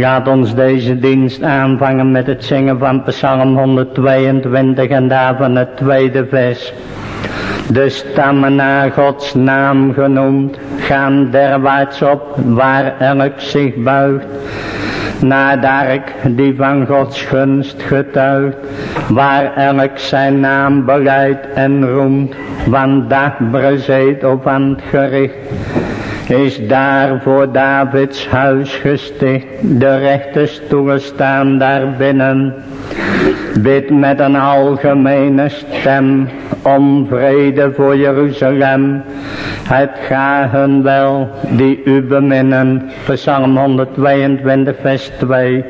Laat ons deze dienst aanvangen met het zingen van Psalm 122 en daarvan het tweede vers. De stammen naar Gods naam genoemd, gaan derwaarts op, waar elk zich buigt. Naar de ark die van Gods gunst getuigt, waar elk zijn naam beleidt en roemt, van dagbrezeet of van het gericht is daar voor Davids huis gesticht. De rechte stoelen staan daar binnen. Bid met een algemene stem om vrede voor Jeruzalem. Het ga hun wel die u beminnen. Psalm 122 vers 2.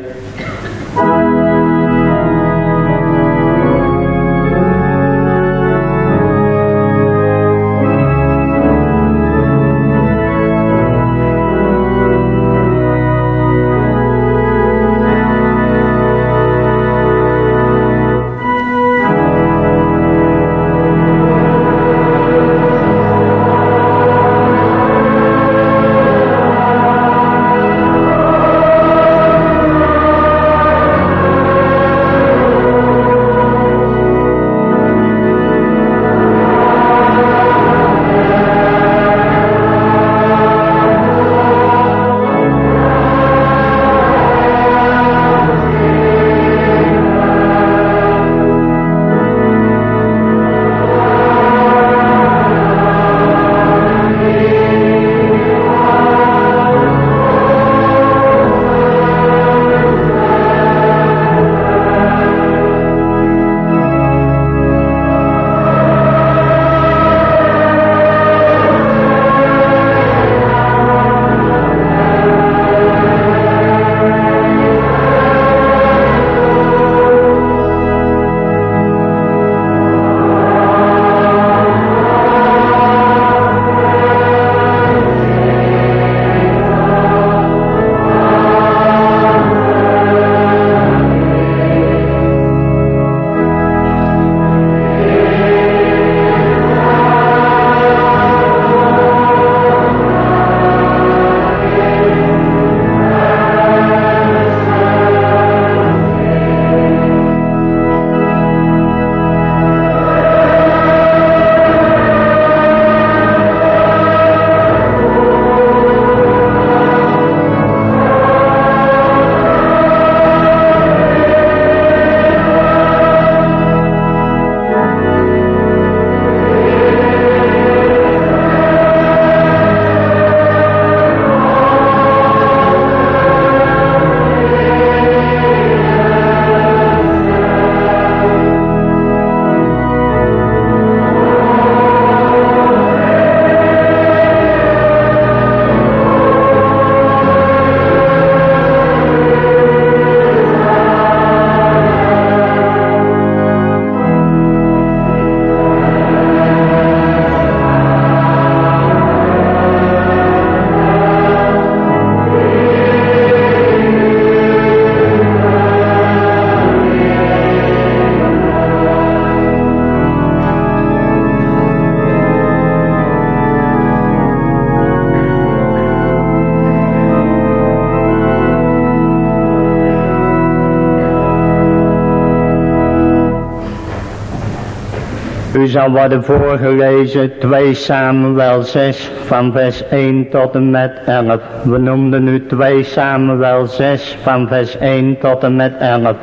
Zal worden voorgelezen 2 Samuel 6 van vers 1 tot en met 11. We noemden nu 2 Samuel 6 van vers 1 tot en met 11.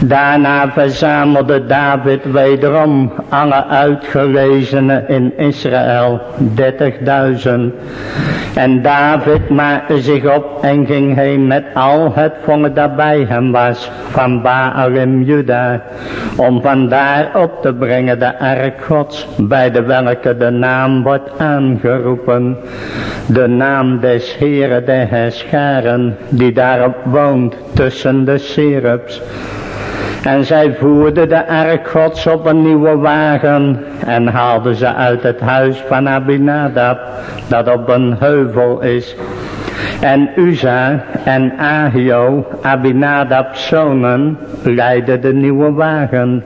Daarna verzamelde David wederom alle uitgelezenen in Israël, 30.000. En David maakte zich op en ging heen met al het volk dat bij hem was, van Baalim Juda, om vandaar op te brengen de ark gods, bij de welke de naam wordt aangeroepen, de naam des Heren der Herscharen, die daarop woont tussen de serups. En zij voerden de ark gods op een nieuwe wagen en haalden ze uit het huis van Abinadab, dat op een heuvel is. En Uza en Ahio, Abinadab's zonen, leidden de nieuwe wagen.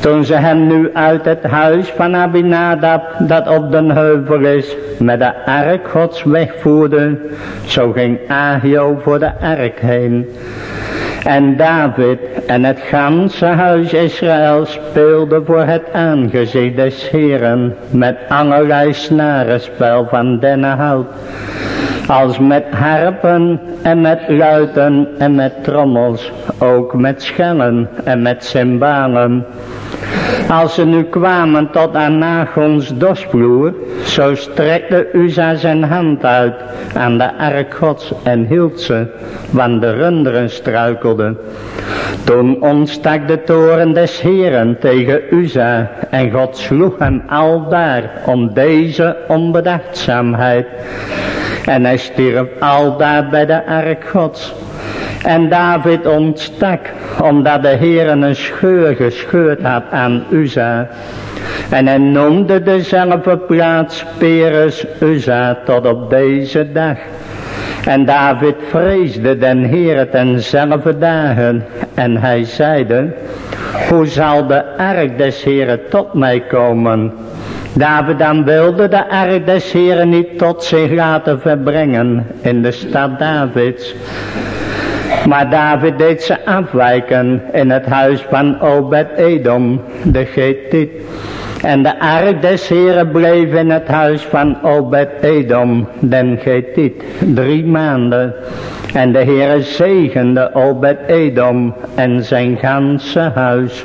Toen ze hem nu uit het huis van Abinadab, dat op den heuvel is, met de ark gods wegvoerde, zo ging Ahio voor de ark heen. En David en het ganse huis Israël speelden voor het aangezicht des Heren met allerlei snarenspel van dennenhout, als met harpen en met luiten en met trommels, ook met schellen en met cymbalen. Als ze nu kwamen tot aan Nagons dosvloer, zo strekte Uza zijn hand uit aan de ark en hield ze, want de runderen struikelden. Toen ontstak de toren des Heren tegen Uza en God sloeg hem aldaar om deze onbedachtzaamheid. En hij stierf aldaar bij de ark gods. En David ontstak, omdat de Heer een scheur gescheurd had aan Uza. En hij noemde dezelfde plaats Peres Uza tot op deze dag. En David vreesde den Heer tenzelfde dagen. En hij zeide, hoe zal de ark des Heeren tot mij komen? David dan wilde de ark des Heeren niet tot zich laten verbrengen in de stad Davids. Maar David deed ze afwijken in het huis van Obed-Edom, de Getit. En de ark des Heren bleef in het huis van Obed-Edom, den Getit, drie maanden. En de Heere zegende Obed-Edom en zijn ganse huis.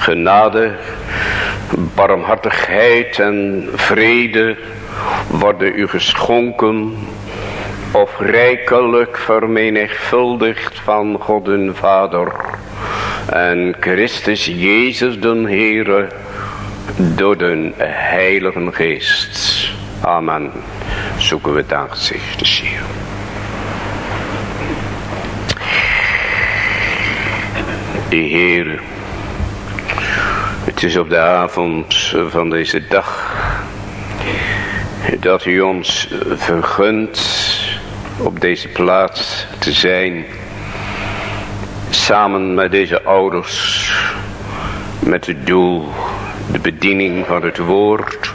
genade, barmhartigheid en vrede worden u geschonken of rijkelijk vermenigvuldigd van God en Vader en Christus Jezus den Heere door de Heilige Geest. Amen. Zoeken we het aangezicht. De Heere het is op de avond van deze dag dat u ons vergunt op deze plaats te zijn. Samen met deze ouders met het doel de bediening van het woord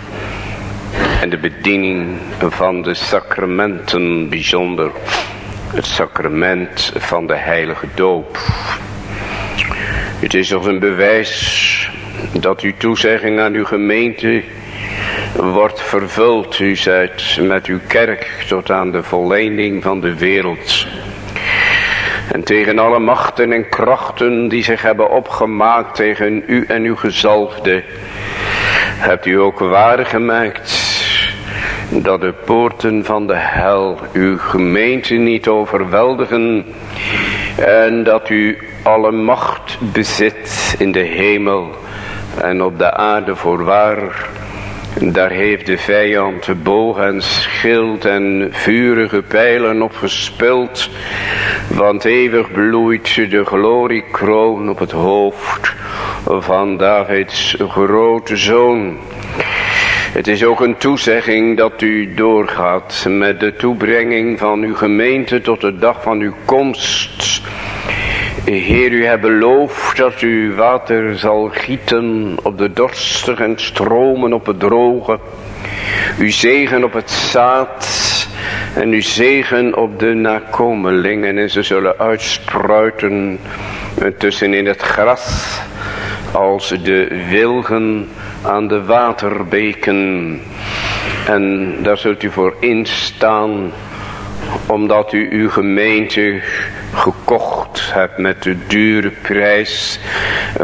en de bediening van de sacramenten bijzonder het sacrament van de heilige doop. Het is als een bewijs dat uw toezegging aan uw gemeente wordt vervuld. U zijt met uw kerk tot aan de volleinding van de wereld. En tegen alle machten en krachten die zich hebben opgemaakt tegen u en uw gezalfde, hebt u ook waargemaakt dat de poorten van de hel uw gemeente niet overweldigen en dat u alle macht bezit in de hemel en op de aarde voorwaar. Daar heeft de vijand boog en schild en vurige pijlen op gespeeld. Want eeuwig bloeit de gloriekroon op het hoofd van Davids grote zoon. Het is ook een toezegging dat u doorgaat met de toebrenging van uw gemeente tot de dag van uw komst. Heer, u hebt beloofd dat u water zal gieten op de dorstige en stromen op het droge. U zegen op het zaad en u zegen op de nakomelingen en ze zullen uitspruiten tussen in het gras als de wilgen aan de waterbeken. En daar zult u voor instaan omdat u uw gemeente gekocht hebt met de dure prijs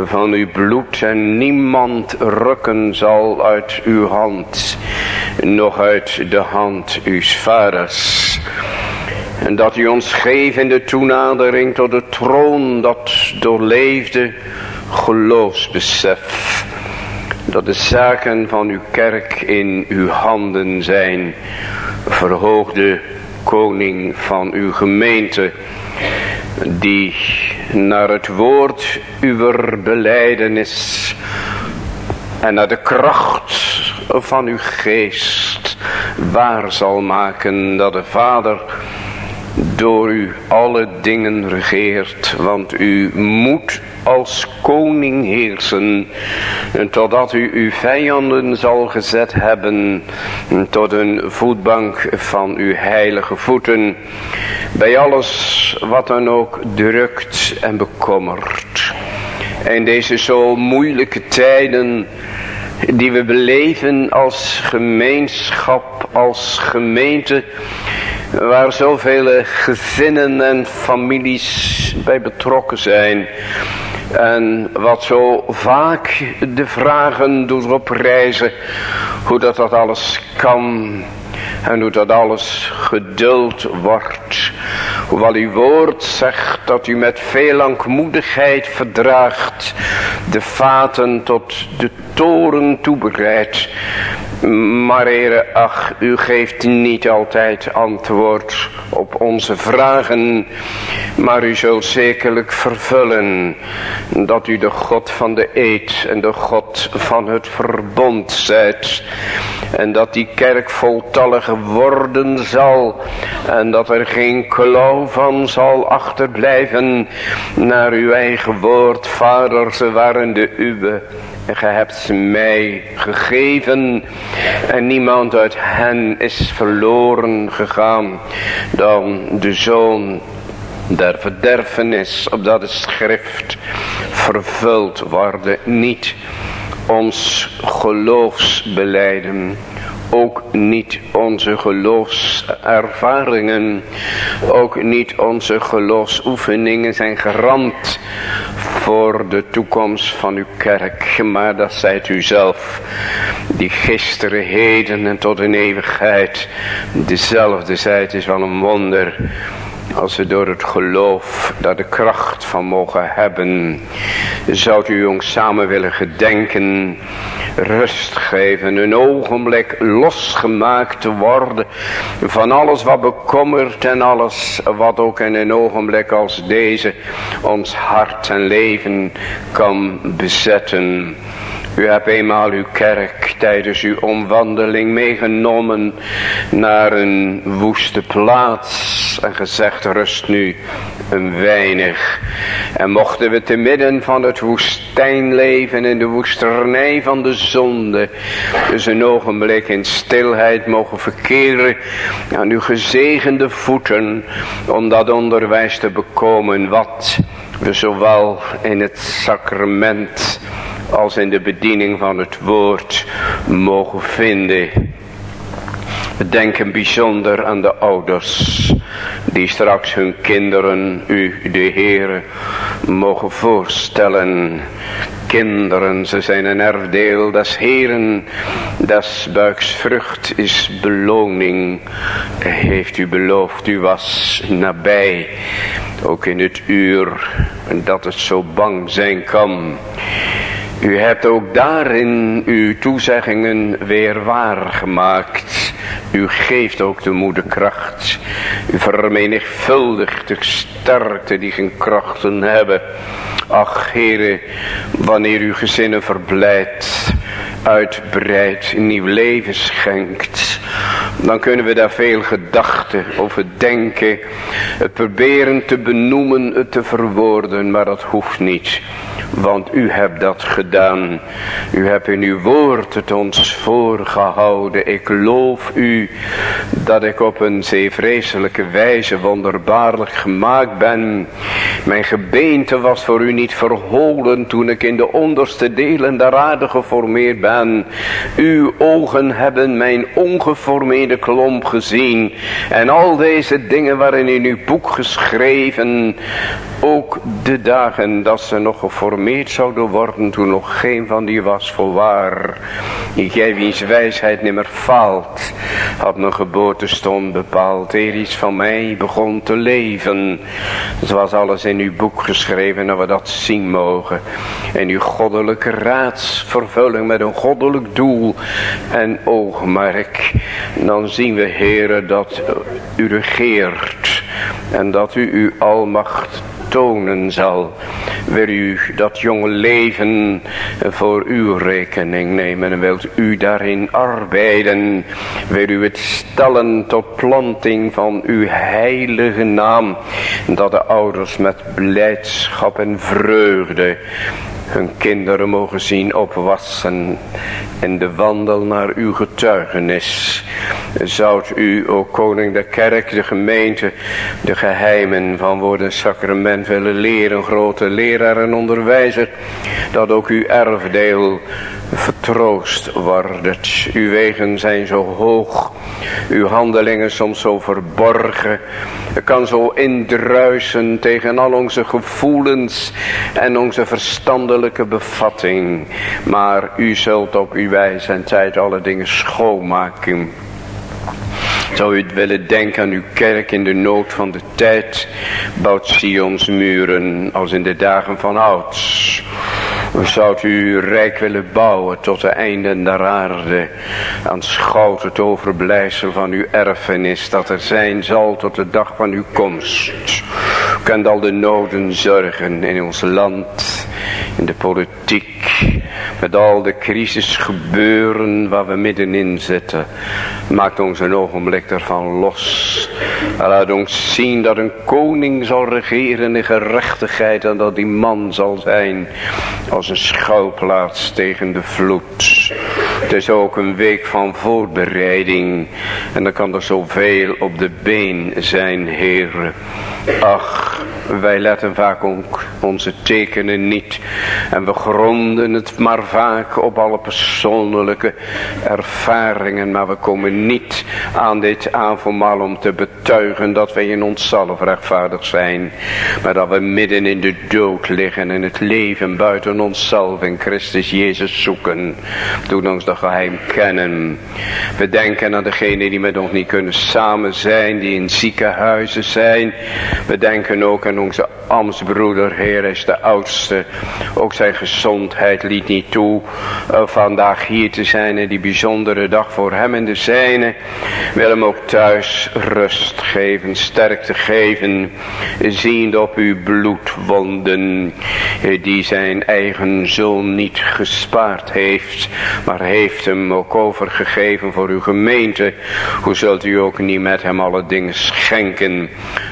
van uw bloed en niemand rukken zal uit uw hand, nog uit de hand uw vaders. En dat u ons geeft in de toenadering tot de troon dat doorleefde geloofsbesef. Dat de zaken van uw kerk in uw handen zijn. Verhoogde koning van uw gemeente. Die naar het woord uw beleidenis en naar de kracht van uw geest waar zal maken dat de Vader door u alle dingen regeert, want u moet als koning heersen, totdat u uw vijanden zal gezet hebben tot een voetbank van uw heilige voeten, bij alles wat dan ook drukt en bekommert. In deze zo moeilijke tijden die we beleven als gemeenschap, als gemeente, waar zoveel gezinnen en families bij betrokken zijn. En wat zo vaak de vragen doet oprijzen, hoe dat dat alles kan en hoe dat alles geduld wordt. Hoewel uw woord zegt dat u met veel langmoedigheid verdraagt. De vaten tot de toren toebereidt. Maar heren, ach, u geeft niet altijd antwoord op onze vragen. Maar u zult zekerlijk vervullen dat u de God van de eed en de God van het verbond zijt. En dat die kerk voltallig worden zal. En dat er geen klauw van zal achterblijven naar uw eigen woord. Vader, ze waren de uwe. En hebt ze mij gegeven. En niemand uit hen is verloren gegaan. Dan de zoon der verderfenis. Opdat de schrift vervuld worden. Niet ons geloofsbeleiden ook niet onze geloofservaringen, ook niet onze geloofsoefeningen zijn garant voor de toekomst van uw kerk. Maar dat zijt u zelf, die gisteren, heden en tot in eeuwigheid dezelfde zijt is wel een wonder. Als we door het geloof daar de kracht van mogen hebben. Zou u ons samen willen gedenken. Rust geven. Een ogenblik losgemaakt te worden. Van alles wat bekommert en alles wat ook in een ogenblik als deze ons hart en leven kan bezetten. U hebt eenmaal uw kerk tijdens uw omwandeling meegenomen naar een woeste plaats en gezegd rust nu een weinig. En mochten we te midden van het woestijn leven in de woesternij van de zonde, dus een ogenblik in stilheid mogen verkeren aan uw gezegende voeten om dat onderwijs te bekomen wat we zowel in het sacrament als in de bediening van het woord mogen vinden. We denken bijzonder aan de ouders die straks hun kinderen u de Heere mogen voorstellen. Kinderen, ze zijn een erfdeel des Heeren, des buiks vrucht is beloning. Heeft u beloofd, u was nabij, ook in het uur dat het zo bang zijn kan. U hebt ook daarin uw toezeggingen weer waargemaakt. U geeft ook de moederkracht. U vermenigvuldigt de sterkte die geen krachten hebben. Ach, heren, wanneer u gezinnen verblijdt, uitbreidt, nieuw leven schenkt, dan kunnen we daar veel gedachten over denken, het proberen te benoemen, het te verwoorden, maar dat hoeft niet. Want u hebt dat gedaan. U hebt in uw woord het ons voorgehouden. Ik loof u dat ik op een zeer vreselijke wijze wonderbaarlijk gemaakt ben. Mijn gebeente was voor u niet verholen toen ik in de onderste delen der aarde geformeerd Uw ogen hebben mijn ongeformeerde hedenklomp gezien. En al deze dingen waren in uw boek geschreven. Ook de dagen dat ze nog geformeerd zouden worden toen nog geen van die was voorwaar. Gij wiens wijsheid nimmer faalt, had mijn geboortestond bepaald. Eer iets van mij begon te leven. Was alles in uw boek geschreven dat we dat zien mogen. En uw goddelijke raadsvervulling met een goddelijk doel en oogmerk. Dan zien we heren dat u regeert en dat u uw almacht tonen zal. Wil u dat jonge leven voor uw rekening nemen en wilt u daarin arbeiden. Wil u het stellen tot planting van uw heilige naam. Dat de ouders met blijdschap en vreugde hun kinderen mogen zien opwassen in de wandel naar uw getuigenis. Zoudt u, o koning de kerk, de gemeente, de geheimen van woorden sacrament willen leren, grote leraar en onderwijzer, dat ook uw erfdeel vertroost wordt. Uw wegen zijn zo hoog, uw handelingen soms zo verborgen. Het kan zo indruisen tegen al onze gevoelens en onze verstandelijke bevatting. Maar u zult op uw wijze en tijd alle dingen schoonmaken. Zou u het willen denken aan uw kerk in de nood van de tijd, bouwt Sions muren als in de dagen van ouds. Zou u rijk willen bouwen tot de einden der aarde. Aanschouwt het overblijfsel van uw erfenis dat er zijn zal tot de dag van uw komst. U kent al de noden zorgen in ons land, in de politiek, met al de crisis gebeuren waar we middenin zitten. Maakt ons een ogenblik ervan los. Laat ons zien dat een koning zal regeren in gerechtigheid en dat die man zal zijn als een schouwplaats tegen de vloed. Het is ook een week van voorbereiding en dan kan er zoveel op de been zijn, Heer. Ach, wij letten vaak ook onze tekenen niet. En we gronden het maar vaak op alle persoonlijke ervaringen. Maar we komen niet aan dit avondmaal om te betuigen dat wij in onszelf rechtvaardig zijn. Maar dat we midden in de dood liggen en het leven buiten onszelf in Christus Jezus zoeken. Doe ons dat geheim kennen. We denken aan degenen die met ons niet kunnen samen zijn, die in ziekenhuizen zijn. We denken ook aan onze ambtsbroeder, Heer is de oudste. Ook zijn gezondheid liet niet toe uh, vandaag hier te zijn en die bijzondere dag voor hem en de zijne. Wil hem ook thuis rust geven, sterkte geven, ziend op uw bloedwonden, uh, die zijn eigen zoon niet gespaard heeft, maar heeft hem ook overgegeven voor uw gemeente. Hoe zult u ook niet met hem alle dingen schenken?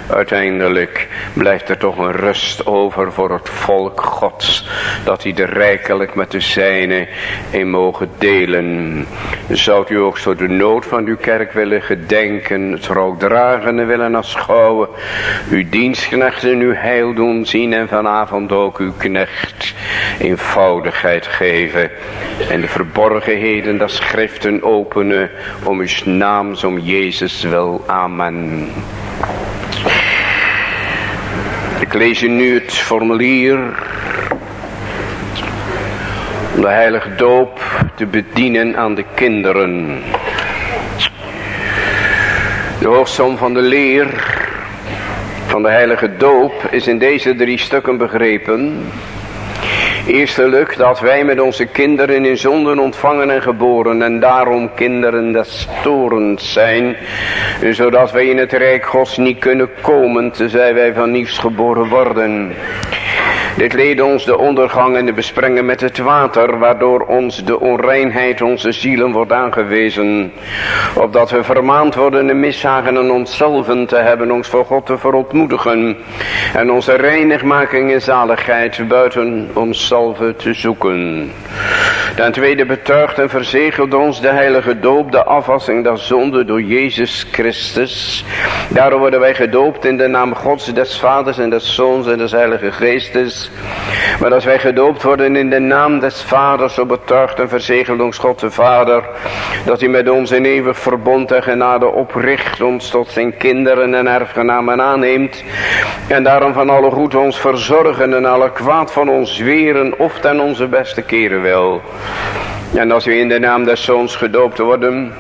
Uiteindelijk blijft er toch een rust over voor het volk gods. Dat hij er rijkelijk met de zijne in mogen delen. Zoudt u ook zo de nood van uw kerk willen gedenken. Het dragen willen aanschouwen. Uw dienstknechten uw heil doen zien. En vanavond ook uw knecht eenvoudigheid geven. En de verborgenheden der schriften openen. Om uw naams om Jezus wil. Amen. Ik lees u nu het formulier om de heilige doop te bedienen aan de kinderen. De hoofdsom van de leer van de heilige doop is in deze drie stukken begrepen. Eerstelijk dat wij met onze kinderen in zonden ontvangen en geboren en daarom kinderen des torens zijn. Zodat wij in het rijk gods niet kunnen komen tenzij wij van nieuws geboren worden. Dit leed ons de ondergang en de besprengen met het water, waardoor ons de onreinheid onze zielen wordt aangewezen. Opdat we vermaand worden de miszagen aan onszelf te hebben, ons voor God te verontmoedigen. En onze reinigmaking en zaligheid buiten onszelf te zoeken. Ten tweede betuigt en verzegelt ons de heilige doop, de afwassing der zonde door Jezus Christus. Daarom worden wij gedoopt in de naam Gods, des Vaders en des Zoons en des Heilige Geestes Maar als wij gedoopt worden in de naam des vaders, zo betuigt en verzegelt ons God de Vader, dat hij met ons in eeuwig verbond en genade opricht, ons tot zijn kinderen en erfgenamen aanneemt, en daarom van alle goed ons verzorgen en alle kwaad van ons weren, of ten onze beste keren wil. En als we in de naam des zoons gedoopt worden,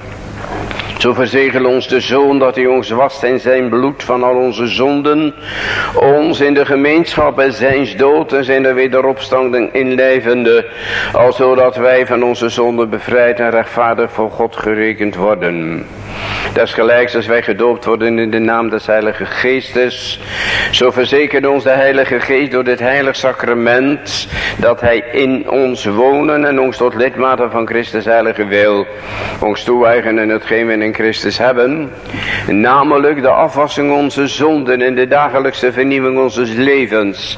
zo verzegel ons de Zoon dat hij ons wast in zijn bloed van al onze zonden. Ons in de gemeenschap en zijns dood en zijn de wederopstanding inlijvende. Al zodat wij van onze zonden bevrijd en rechtvaardig voor God gerekend worden. Desgelijks als wij gedoopt worden in de naam des Heilige Geestes. Zo verzekert ons de Heilige Geest door dit heilig sacrament. Dat hij in ons wonen en ons tot lidmaten van Christus heilige wil. Ons toe-eigenen hetgeen we in Christus hebben. Namelijk de afwassing onze zonden en de dagelijkse vernieuwing onze levens.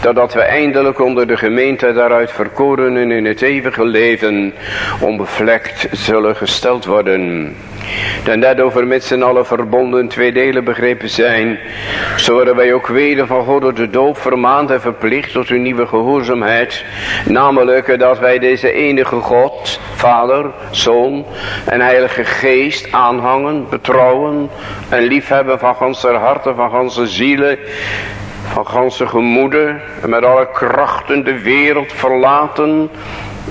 Totdat we eindelijk onder de gemeente daaruit verkoren en in het eeuwige leven onbevlekt zullen gesteld worden. Dan dat overmitsen alle verbonden twee delen begrepen zijn. Zo wij ook weder van God door de doop vermaand en verplicht tot een nieuwe gehoorzaamheid. Namelijk dat wij deze enige God, Vader, Zoon en Heilige Geest aanhangen, betrouwen en liefhebben van ganse harten, van ganse zielen van ganse gemoeden en met alle krachten de wereld verlaten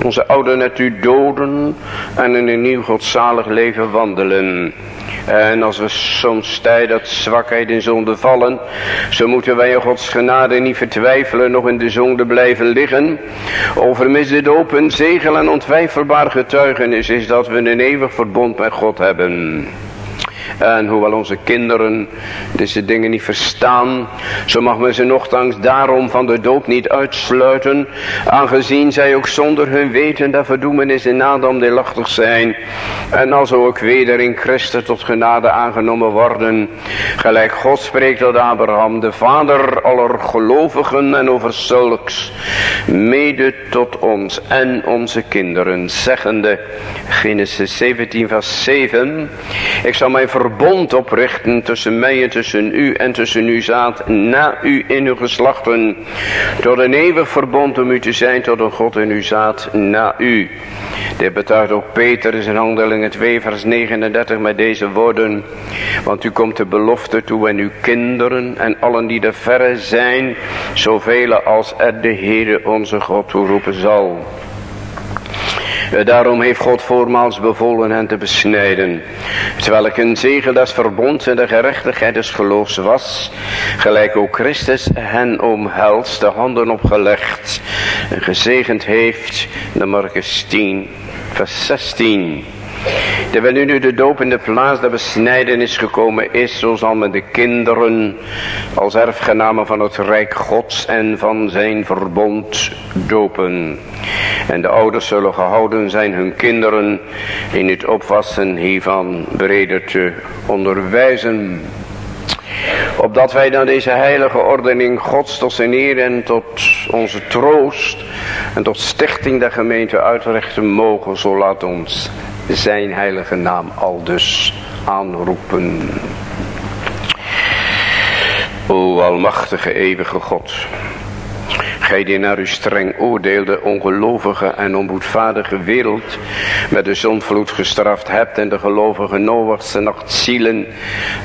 onze oude natuur doden en in een nieuw godzalig leven wandelen. En als we soms tijd dat zwakheid in zonde vallen, zo moeten wij in Gods genade niet vertwijfelen, nog in de zonde blijven liggen. Overmis dit open zegel en ontwijfelbaar getuigenis is dat we een eeuwig verbond met God hebben. En hoewel onze kinderen deze dingen niet verstaan, zo mag men ze nogthans daarom van de dood niet uitsluiten, aangezien zij ook zonder hun weten dat verdoemenis in Adam deelachtig zijn. En als ook weder in Christus tot genade aangenomen worden, gelijk God spreekt tot Abraham, de vader aller gelovigen en over zulks, mede tot ons en onze kinderen, zeggende, Genesis 17 vers 7, ik zal mijn verbond oprichten tussen mij en tussen u en tussen uw zaad na u in uw geslachten. Tot een eeuwig verbond om u te zijn tot een God in uw zaad na u. Dit betuigt ook Peter in handelingen 2 vers 39 met deze woorden. Want u komt de belofte toe en uw kinderen en allen die er verre zijn, zoveel als er de Heere onze God toeroepen zal. Eh, daarom heeft God voormaals bevolen hen te besnijden. Terwijl ik een zegel des verbonds en de gerechtigheid des geloofs was. Gelijk ook Christus hen omhelst, de handen opgelegd. En gezegend heeft, de Marcus 10, vers 16. Terwijl nu de doop in de plaats der besnijdenis gekomen is, zo zal men de kinderen als erfgenamen van het Rijk Gods en van zijn verbond dopen. En de ouders zullen gehouden zijn hun kinderen in het opwassen hiervan breder te onderwijzen. Opdat wij dan deze heilige ordening Gods tot zijn eer en tot onze troost en tot stichting der gemeente uitrichten mogen, zo laat ons zijn heilige naam al dus aanroepen. O almachtige eeuwige God. Gij die naar uw streng oordeelde ongelovige en onboedvaardige wereld met de zonvloed gestraft hebt en de gelovige Noachse nachtzielen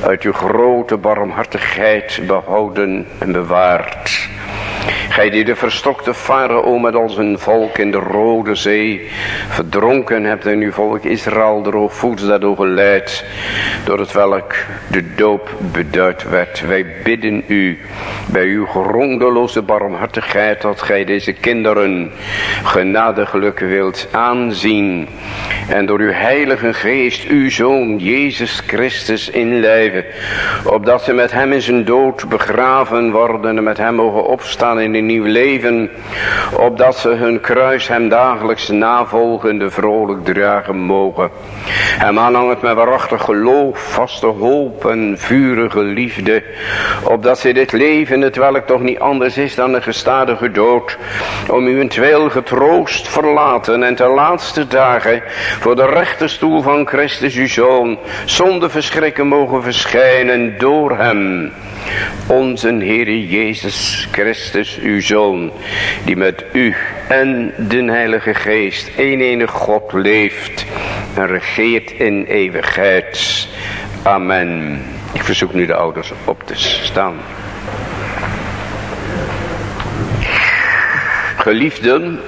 uit uw grote barmhartigheid behouden en bewaard. Gij die de verstokte farao met al zijn volk in de Rode Zee verdronken hebt en uw volk Israël droogvoets daardoor geleid, door het welk de doop beduid werd. Wij bidden u bij uw grondeloze barmhartigheid dat gij deze kinderen genadiglijk wilt aanzien en door uw heilige geest uw zoon Jezus Christus inlijven, opdat ze met hem in zijn dood begraven worden en met hem mogen opstaan in nieuw leven, opdat ze hun kruis hem dagelijks navolgende vrolijk dragen mogen. Hem aanhangend met waarachtig geloof vaste hoop en vurige liefde, opdat zij dit leven, het welk toch niet anders is dan een gestadige dood, om u getroost verlaten en te laatste dagen voor de rechterstoel van Christus uw Zoon, zonder verschrikken mogen verschijnen door hem onze Heere Jezus Christus, uw Zoon, die met u en de Heilige Geest, een enige God leeft en regeert in eeuwigheid. Amen. Ik verzoek nu de ouders op te staan. Geliefden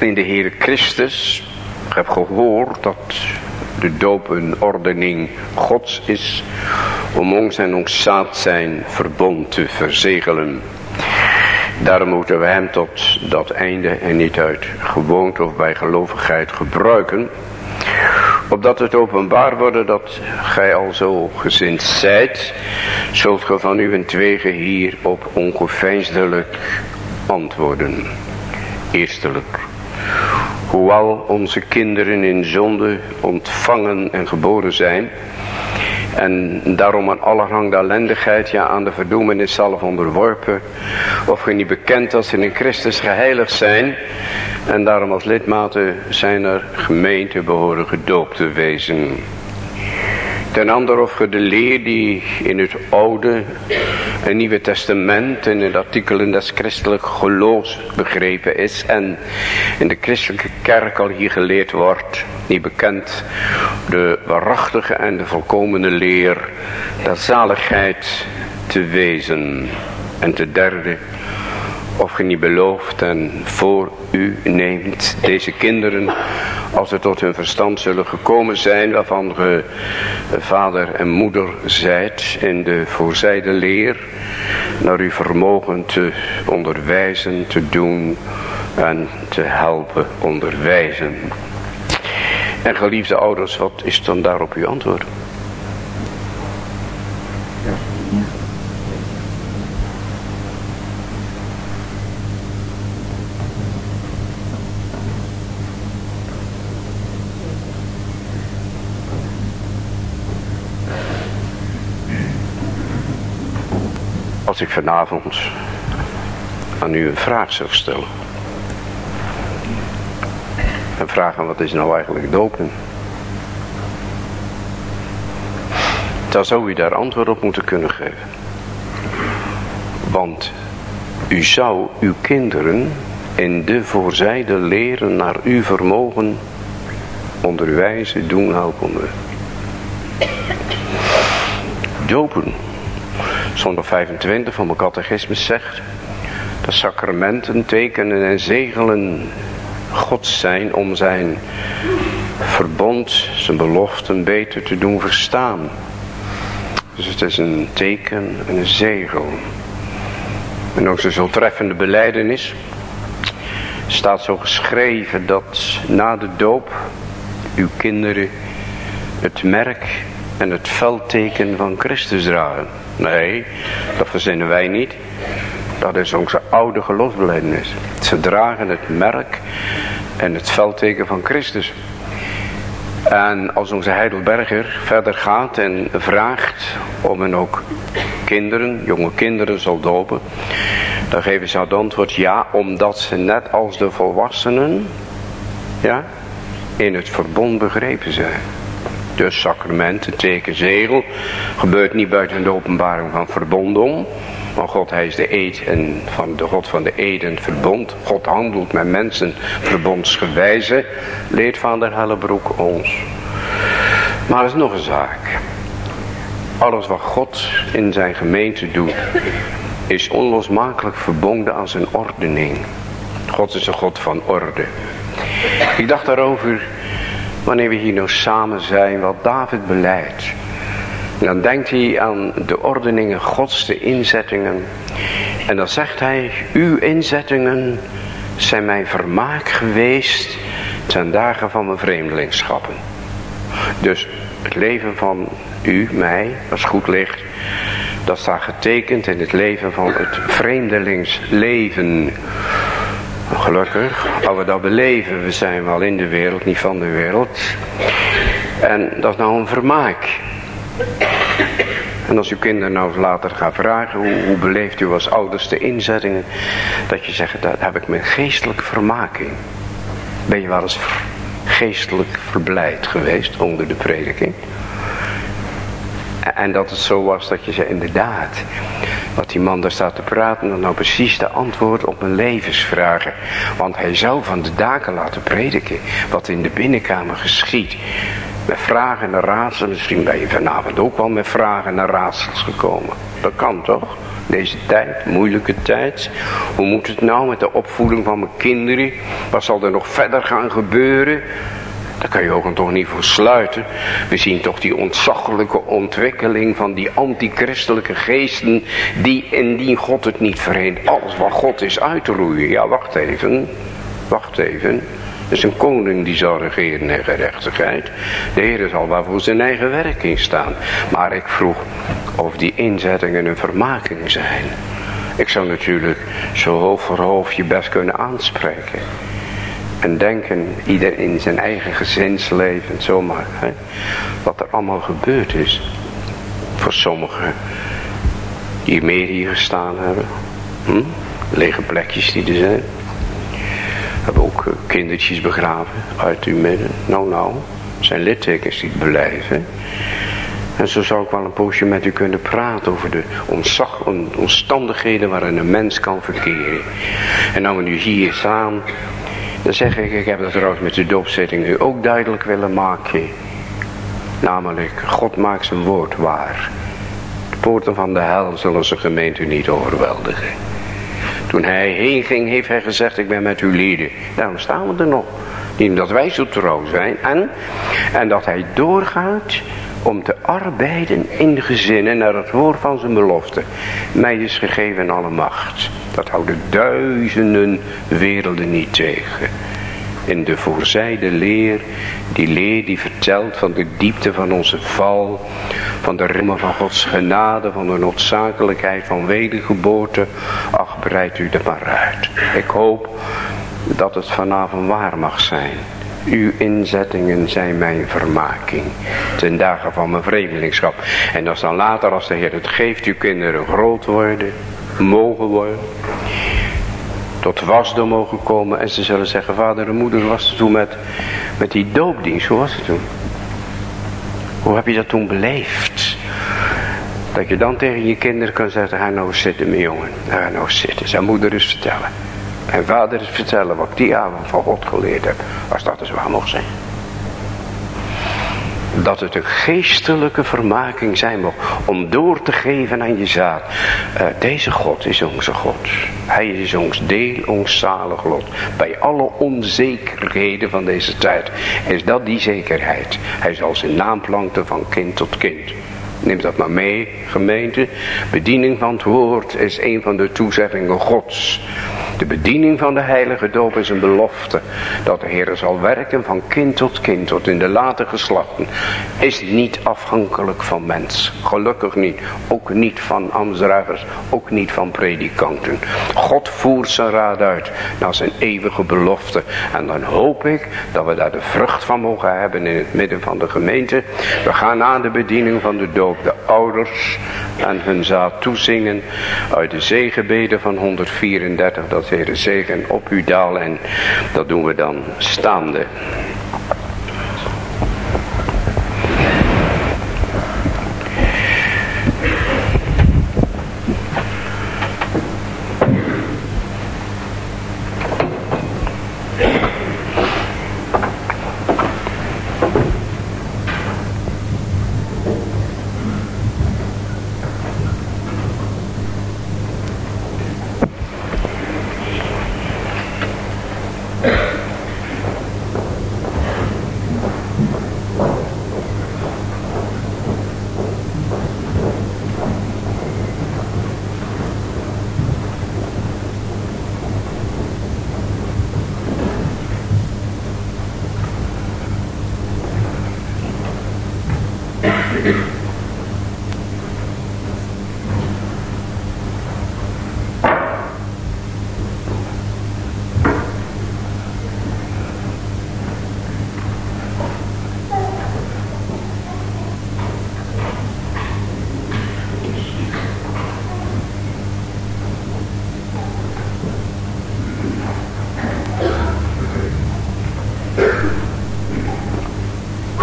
in de Heere Christus, ik heb gehoord dat de doop een ordening gods is om ons en ons zaad zijn verbond te verzegelen. Daarom moeten we hem tot dat einde en niet uit gewoonte of bij gelovigheid gebruiken. Opdat het openbaar worden dat gij al zo gezind zijt, zult ge van uw twegen hier op ongeveinsdelijk antwoorden. Eerstelijk, hoewel onze kinderen in zonde ontvangen en geboren zijn, en daarom aan allerhande ellendigheid, ja aan de verdoemenis zelf onderworpen. Of ge niet bekend als ze in Christus geheiligd zijn. En daarom als lidmaten zijn er gemeente behoren gedoopt wezen. Ten ander of de leer die in het Oude en Nieuwe Testament en in de artikelen des christelijk geloofs begrepen is en in de christelijke kerk al hier geleerd wordt, niet bekend, de waarachtige en de volkomene leer der zaligheid te wezen. En ten derde, of ge niet belooft en voor u neemt deze kinderen als ze tot hun verstand zullen gekomen zijn waarvan ge vader en moeder zijt in de voorzijde leer naar uw vermogen te onderwijzen, te doen en te helpen onderwijzen. En geliefde ouders, wat is dan daarop uw antwoord? Als ik vanavond aan u een vraag zou stellen. En vragen wat is nou eigenlijk dopen? Dan zou u daar antwoord op moeten kunnen geven. Want u zou uw kinderen in de voorzijde leren naar uw vermogen onderwijzen, doen, helpen. Dopen Zonder 25 van mijn catechismus zegt. Dat sacramenten, tekenen en zegelen God zijn om zijn verbond, zijn beloften beter te doen verstaan. Dus het is een teken en een zegel. En ook zo treffende beleidenis staat zo geschreven dat na de doop uw kinderen het merk en het veldteken van Christus dragen. Nee, dat verzinnen wij niet. Dat is onze oude geloofsbelijdenis. Ze dragen het merk en het veldteken van Christus. En als onze Heidelberger verder gaat en vraagt om hen ook kinderen, jonge kinderen zal dopen. Dan geven ze het antwoord ja, omdat ze net als de volwassenen ja, in het verbond begrepen zijn. Dus sacramenten, teken, zegel. Gebeurt niet buiten de openbaring van verbond. Want God hij is de eed en van de God van de eed en het verbond. God handelt met mensen verbondsgewijze. Leert vader Hellebroek ons. Maar is nog een zaak. Alles wat God in zijn gemeente doet. Is onlosmakelijk verbonden aan zijn ordening. God is een God van orde. Ik dacht daarover wanneer we hier nou samen zijn, wat David beleidt. Dan denkt hij aan de ordeningen gods, de inzettingen. En dan zegt hij, uw inzettingen zijn mijn vermaak geweest ten dagen van mijn vreemdelingsschappen. Dus het leven van u, mij, als goed ligt, dat staat getekend in het leven van het vreemdelingsleven. Gelukkig, als we dat beleven, we zijn wel in de wereld, niet van de wereld. En dat is nou een vermaak. En als uw kinderen nou later gaan vragen, hoe, hoe beleeft u als ouders de inzettingen? Dat je zegt, dat heb ik met geestelijk vermaking. Ben je wel eens geestelijk verblijd geweest onder de prediking? En dat het zo was dat je zei, inderdaad, wat die man daar staat te praten, dan nou precies de antwoord op mijn levensvragen. Want hij zou van de daken laten prediken, wat in de binnenkamer geschiet. Met vragen en raadsels, misschien ben je vanavond ook wel met vragen en raadsels gekomen. Dat kan toch? Deze tijd, moeilijke tijd. Hoe moet het nou met de opvoeding van mijn kinderen? Wat zal er nog verder gaan gebeuren? Daar kan je ogen toch niet voor sluiten. We zien toch die ontzaglijke ontwikkeling van die antichristelijke geesten die indien God het niet vereent, alles wat God is uit te roeien. Ja, wacht even, wacht even. Het is een koning die zal regeren in gerechtigheid. De Heer zal wel voor zijn eigen werking staan. Maar ik vroeg of die inzettingen een vermaking zijn. Ik zou natuurlijk zo hoofd voor hoofd je best kunnen aanspreken. En denken, ieder in zijn eigen gezinsleven, zomaar. Hè, wat er allemaal gebeurd is. Voor sommigen die meer hier gestaan hebben. Hm? Lege plekjes die er zijn. Hebben ook eh, kindertjes begraven uit uw midden. Nou nou, zijn littekens die blijven. En zo zou ik wel een poosje met u kunnen praten over de ontzag, omstandigheden waarin een mens kan verkeren. En nou we nu hier staan dan zeg ik, ik heb dat trouwens met de doopzetting nu ook duidelijk willen maken. Namelijk, God maakt zijn woord waar. De poorten van de hel zullen zijn gemeente niet overweldigen. Toen hij heen ging, heeft hij gezegd, ik ben met uw lieden. Daarom staan we er nog. Niet omdat wij zo trouw zijn. En, en dat hij doorgaat om te arbeiden in gezinnen naar het woord van zijn belofte. Mij is gegeven alle macht. Dat houden duizenden werelden niet tegen. In de voorzijde leer, die leer die vertelt van de diepte van onze val, van de remmen van Gods genade, van de noodzakelijkheid van wedergeboorte. Ach, bereid u er maar uit. Ik hoop dat het vanavond waar mag zijn. Uw inzettingen zijn mijn vermaking. Ten dagen van mijn vreemdelingschap. En als dan later, als de Heer het geeft, uw kinderen groot worden, mogen worden. Tot wasdom mogen komen. En ze zullen zeggen, vader en moeder, was het toen met, met die doopdienst? Hoe was het toen? Hoe heb je dat toen beleefd? Dat je dan tegen je kinderen kan zeggen, ga nou zitten mijn jongen. Ga nou zitten. Zijn moeder eens vertellen. En vader eens vertellen wat ik die avond van God geleerd heb. Als dat eens waar mocht zijn. Dat het een geestelijke vermaking zijn mag. Om door te geven aan je zaad. Uh, deze God is onze God. Hij is ons deel, ons zalig lot. Bij alle onzekerheden van deze tijd. Is dat die zekerheid. Hij zal zijn naam planten van kind tot kind. Neem dat maar mee, gemeente. Bediening van het woord is een van de toezeggingen gods. De bediening van de heilige doop is een belofte. Dat de Heer zal werken van kind tot kind, tot in de late geslachten. Is niet afhankelijk van mens. Gelukkig niet. Ook niet van ambtsdragers. Ook niet van predikanten. God voert zijn raad uit naar zijn eeuwige belofte. En dan hoop ik dat we daar de vrucht van mogen hebben in het midden van de gemeente. We gaan aan de bediening van de doop de ouders en hun zaad toezingen uit de zegenbeden van 134. Dat Heer de zegen op u dalen en dat doen we dan staande.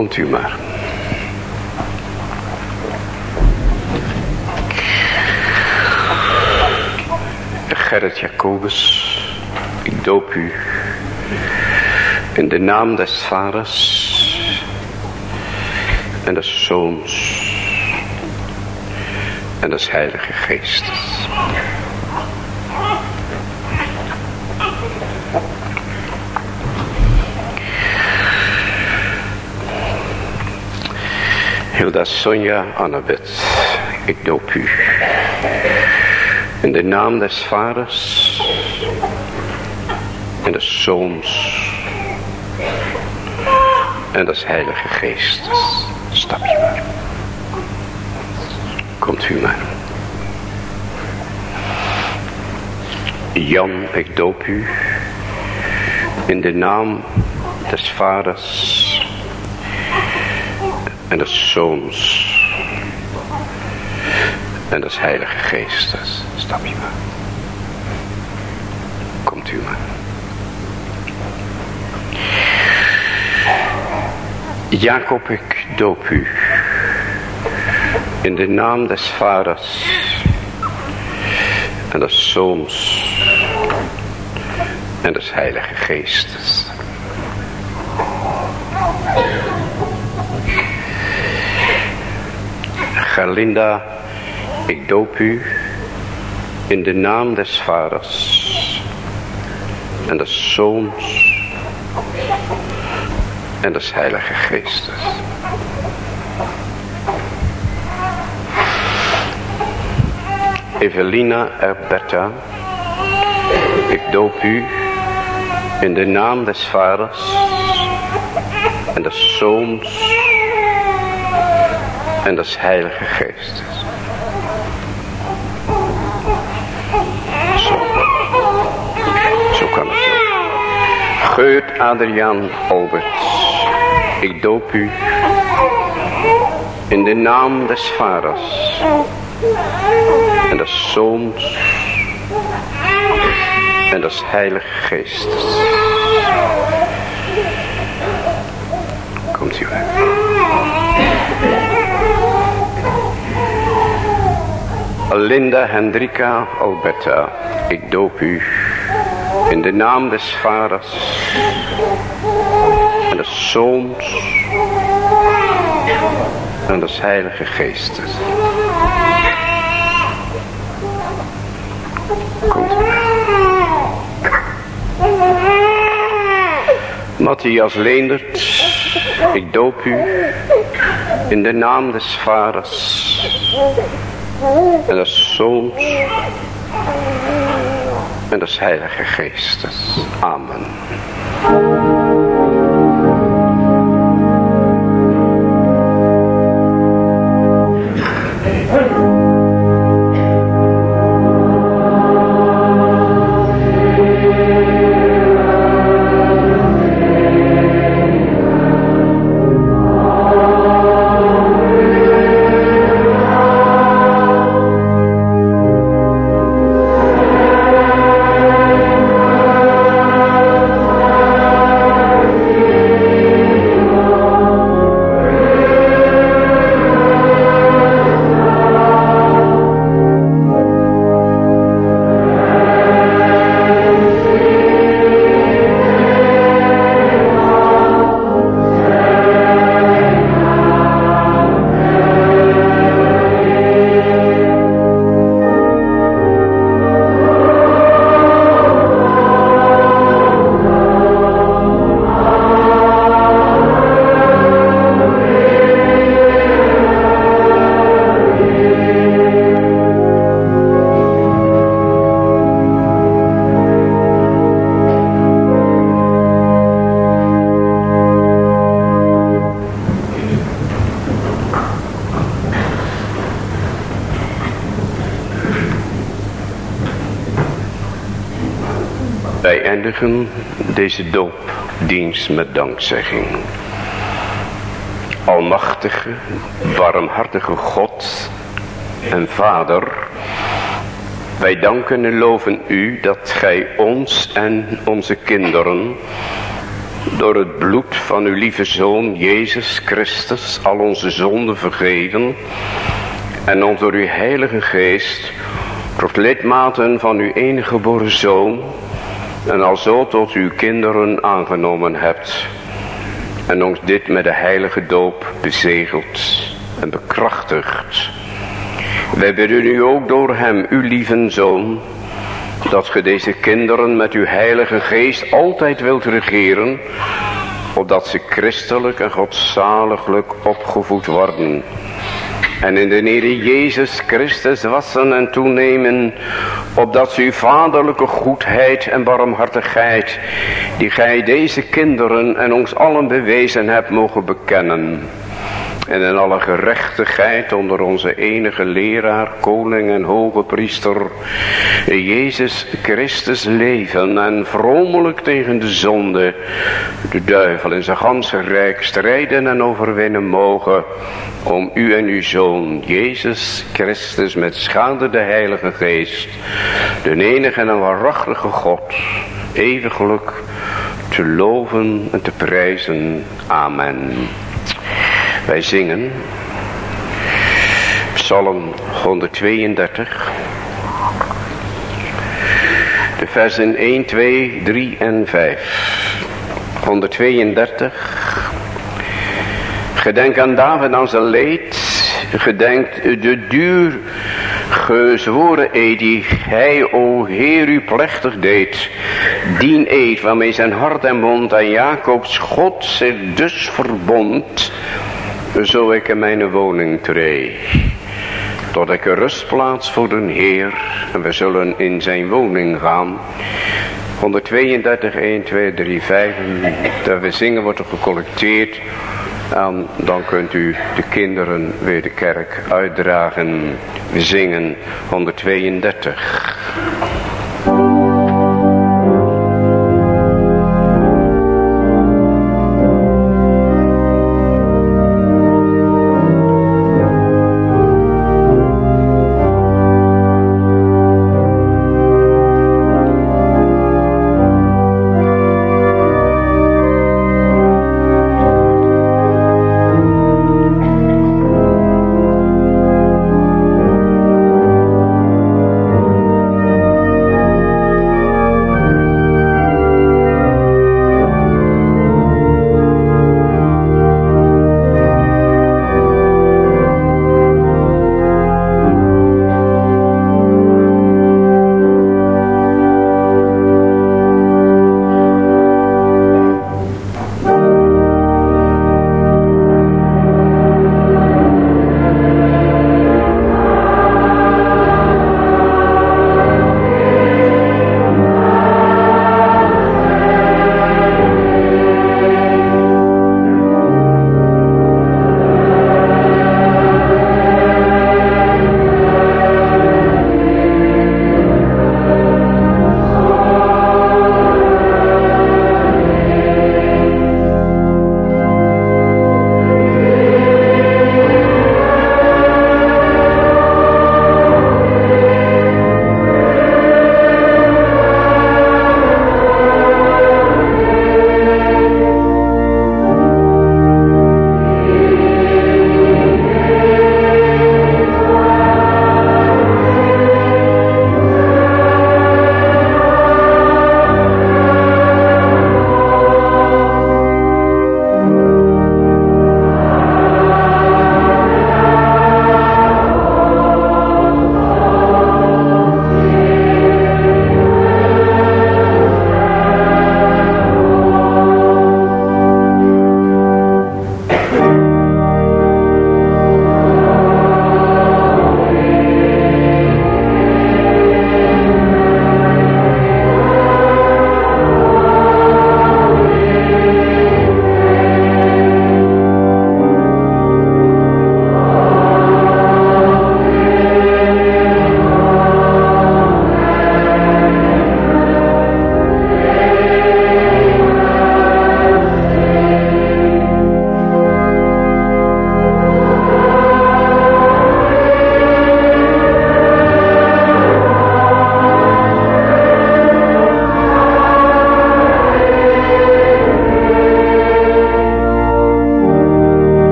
Komt u maar. Gerrit Jacobus, ik doop u in de naam des vaders en des zoons en des heilige geestes. Hilda Sonja Annabeth, ik doop u. In de naam des vaders en des zoons en des heilige geestes. Stap je maar. Komt u maar. Jan, ik doop u. In de naam des vaders zoons en des heilige geestes. Stap je maar. Komt u maar. Jacob, ik doop u. In de naam des vaders en des zoons en des heilige geestes. Gerlinda, ik doop u in de naam des vaders en des zoons en des heilige geestes. Evelina Erberta, ik doop u in de naam des vaders en des zoons en des heilige geestes. Zo. Zo kan het zo. Geurt Adriaan Albert, ik doop u in de naam des vaders en des zoons en des heilige geestes. Linda Hendrika Alberta, ik doop u in de naam des vaders en des zoons en des heilige geestes. Matthias Leendert, ik doop u in de naam des vaders en des zoons en des heilige geestes. Amen. Deze doopdienst met dankzegging. Almachtige, warmhartige God en Vader, wij danken en loven u dat gij ons en onze kinderen door het bloed van uw lieve Zoon, Jezus Christus, al onze zonden vergeven, en ons door uw heilige geest, tot lidmaten van uw enige geboren Zoon, en al zo tot uw kinderen aangenomen hebt, en ons dit met de heilige doop bezegeld en bekrachtigd. Wij bidden u ook door hem, uw lieve Zoon, dat ge deze kinderen met uw heilige geest altijd wilt regeren, opdat ze christelijk en godzaliglijk opgevoed worden. En in de Heer Jezus Christus wassen en toenemen, opdat uw vaderlijke goedheid en barmhartigheid, die gij deze kinderen en ons allen bewezen hebt, mogen bekennen en in alle gerechtigheid onder onze enige leraar, koning en hoge priester, Jezus Christus leven en vromelijk tegen de zonde, de duivel in zijn ganse rijk strijden en overwinnen mogen, om u en uw zoon, Jezus Christus met schade de heilige geest, de enige en waarachtige God, eeuwiglijk te loven en te prijzen. Amen. Wij zingen Psalm 132. De versen 1, 2, 3 en 5. 132. Gedenk aan David aan zijn leed. Gedenk de duur gezworen eed die hij, o Heer, u plechtig deed. Dien eed waarmee zijn hart en mond aan Jacobs God zich dus verbond zo ik in mijn woning tree. Tot ik een rustplaats voor de Heer. En we zullen in zijn woning gaan. 132, 1, 2, 3, 5. Dat we zingen wordt er gecollecteerd. En dan kunt u de kinderen weer de kerk uitdragen. We zingen 132.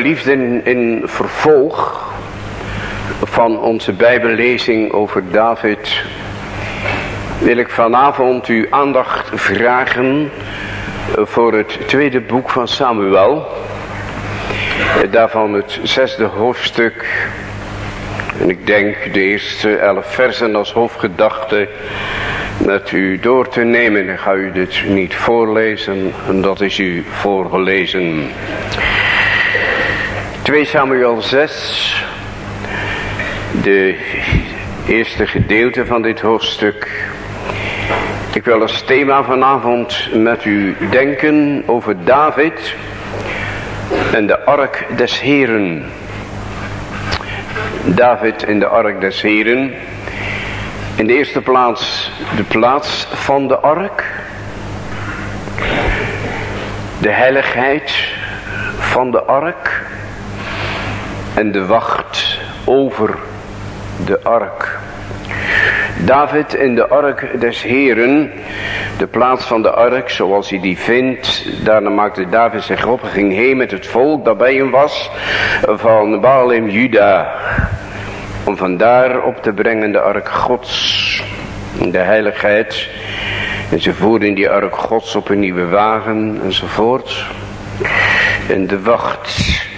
Geliefden in vervolg van onze bijbellezing over David wil ik vanavond uw aandacht vragen voor het tweede boek van Samuel. Daarvan het zesde hoofdstuk. En ik denk de eerste elf versen als hoofdgedachte met u door te nemen. Ik ga u dit niet voorlezen, en dat is u voorgelezen. 2 Samuel 6, de eerste gedeelte van dit hoofdstuk. Ik wil als thema vanavond met u denken over David en de ark des Heren. David in de ark des Heren. In de eerste plaats de plaats van de ark. De heiligheid van de ark. En de wacht over de ark. David in de ark des Heren, de plaats van de ark zoals hij die vindt. Daarna maakte David zich op en ging heen met het volk dat bij hem was van Baal in Juda. Om vandaar op te brengen de ark gods, de heiligheid. En ze voerden die ark gods op een nieuwe wagen enzovoort. En de wacht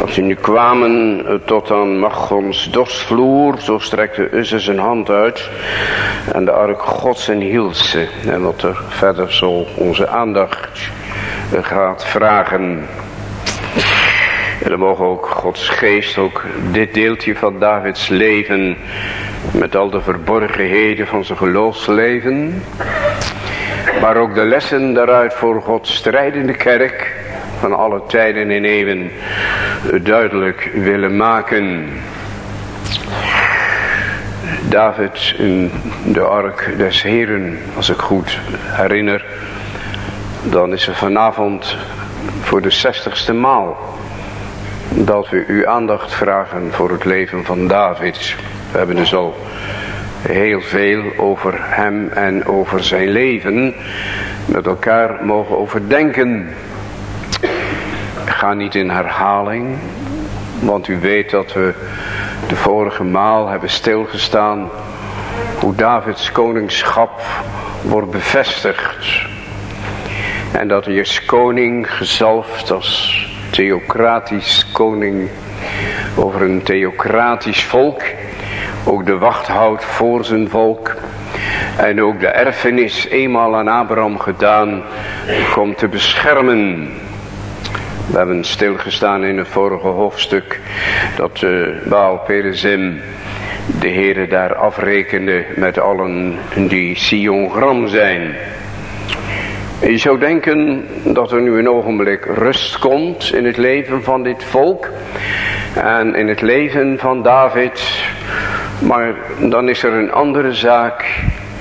als ze nu kwamen eh, tot aan Machons dorsvloer, zo strekte Uzze zijn hand uit en de ark gods en hield ze. En wat er verder zo onze aandacht eh, gaat vragen. En dan mogen ook Gods geest, ook dit deeltje van Davids leven, met al de verborgenheden van zijn geloofsleven, maar ook de lessen daaruit voor Gods strijdende kerk, van alle tijden en eeuwen duidelijk willen maken. David in de ark des Heren, als ik goed herinner, dan is er vanavond voor de zestigste maal dat we uw aandacht vragen voor het leven van David. We hebben dus al heel veel over hem en over zijn leven met elkaar mogen overdenken ga niet in herhaling, want u weet dat we de vorige maal hebben stilgestaan hoe Davids koningschap wordt bevestigd. En dat hij koning gezalfd als theocratisch koning over een theocratisch volk. Ook de wacht houdt voor zijn volk. En ook de erfenis eenmaal aan Abraham gedaan komt te beschermen we hebben stilgestaan in het vorige hoofdstuk dat uh, Baal Peresim de Heere daar afrekende met allen die Sion Gram zijn. je zou denken dat er nu een ogenblik rust komt in het leven van dit volk en in het leven van David. Maar dan is er een andere zaak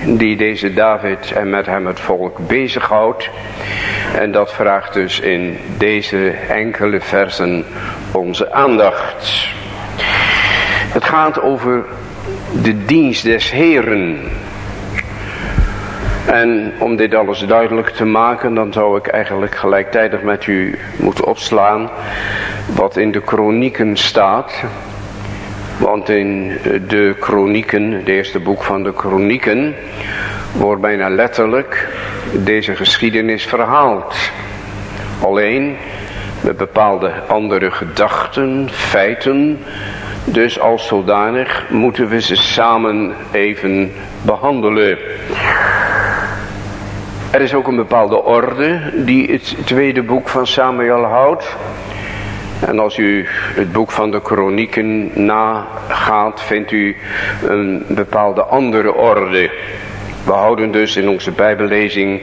die deze David en met hem het volk bezighoudt. En dat vraagt dus in deze enkele versen onze aandacht. Het gaat over de dienst des Heren. En om dit alles duidelijk te maken, dan zou ik eigenlijk gelijktijdig met u moeten opslaan wat in de kronieken staat. Want in de kronieken, het eerste boek van de kronieken, wordt bijna letterlijk deze geschiedenis verhaald. Alleen met bepaalde andere gedachten, feiten. Dus als zodanig moeten we ze samen even behandelen. Er is ook een bepaalde orde die het tweede boek van Samuel houdt. En als u het boek van de kronieken nagaat, vindt u een bepaalde andere orde. We houden dus in onze bijbellezing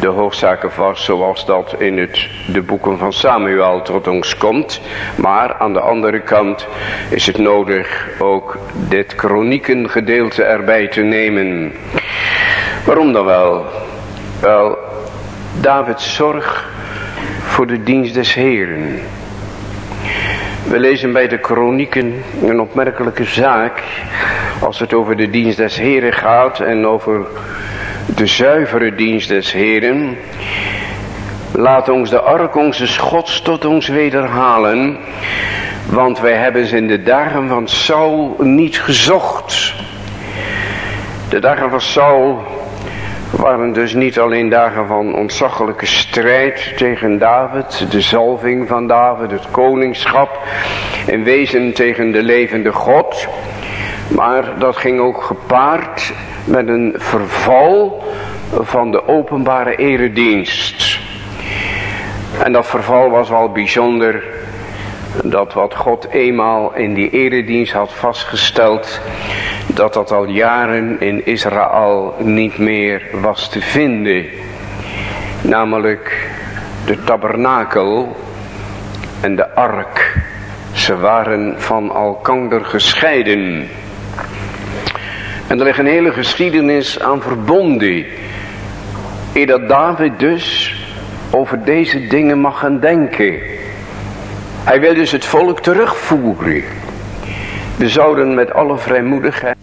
de hoofdzaken vast zoals dat in het, de boeken van Samuel tot ons komt. Maar aan de andere kant is het nodig ook dit kronieken-gedeelte erbij te nemen. Waarom dan wel? Wel, Davids zorg voor de dienst des Heren. We lezen bij de kronieken een opmerkelijke zaak als het over de dienst des Heren gaat en over de zuivere dienst des Heren. Laat ons de ark onze schots tot ons wederhalen. Want wij hebben ze in de dagen van Saul niet gezocht. De dagen van Saul waren dus niet alleen dagen van ontzaglijke strijd tegen David, de zalving van David, het koningschap, in wezen tegen de levende God, maar dat ging ook gepaard met een verval van de openbare eredienst. En dat verval was al bijzonder dat wat God eenmaal in die eredienst had vastgesteld, dat dat al jaren in Israël niet meer was te vinden. Namelijk de tabernakel en de ark. Ze waren van elkander gescheiden. En er ligt een hele geschiedenis aan verbonden. Eer dat David dus over deze dingen mag gaan denken. Hij wil dus het volk terugvoeren. We zouden met alle vrijmoedigheid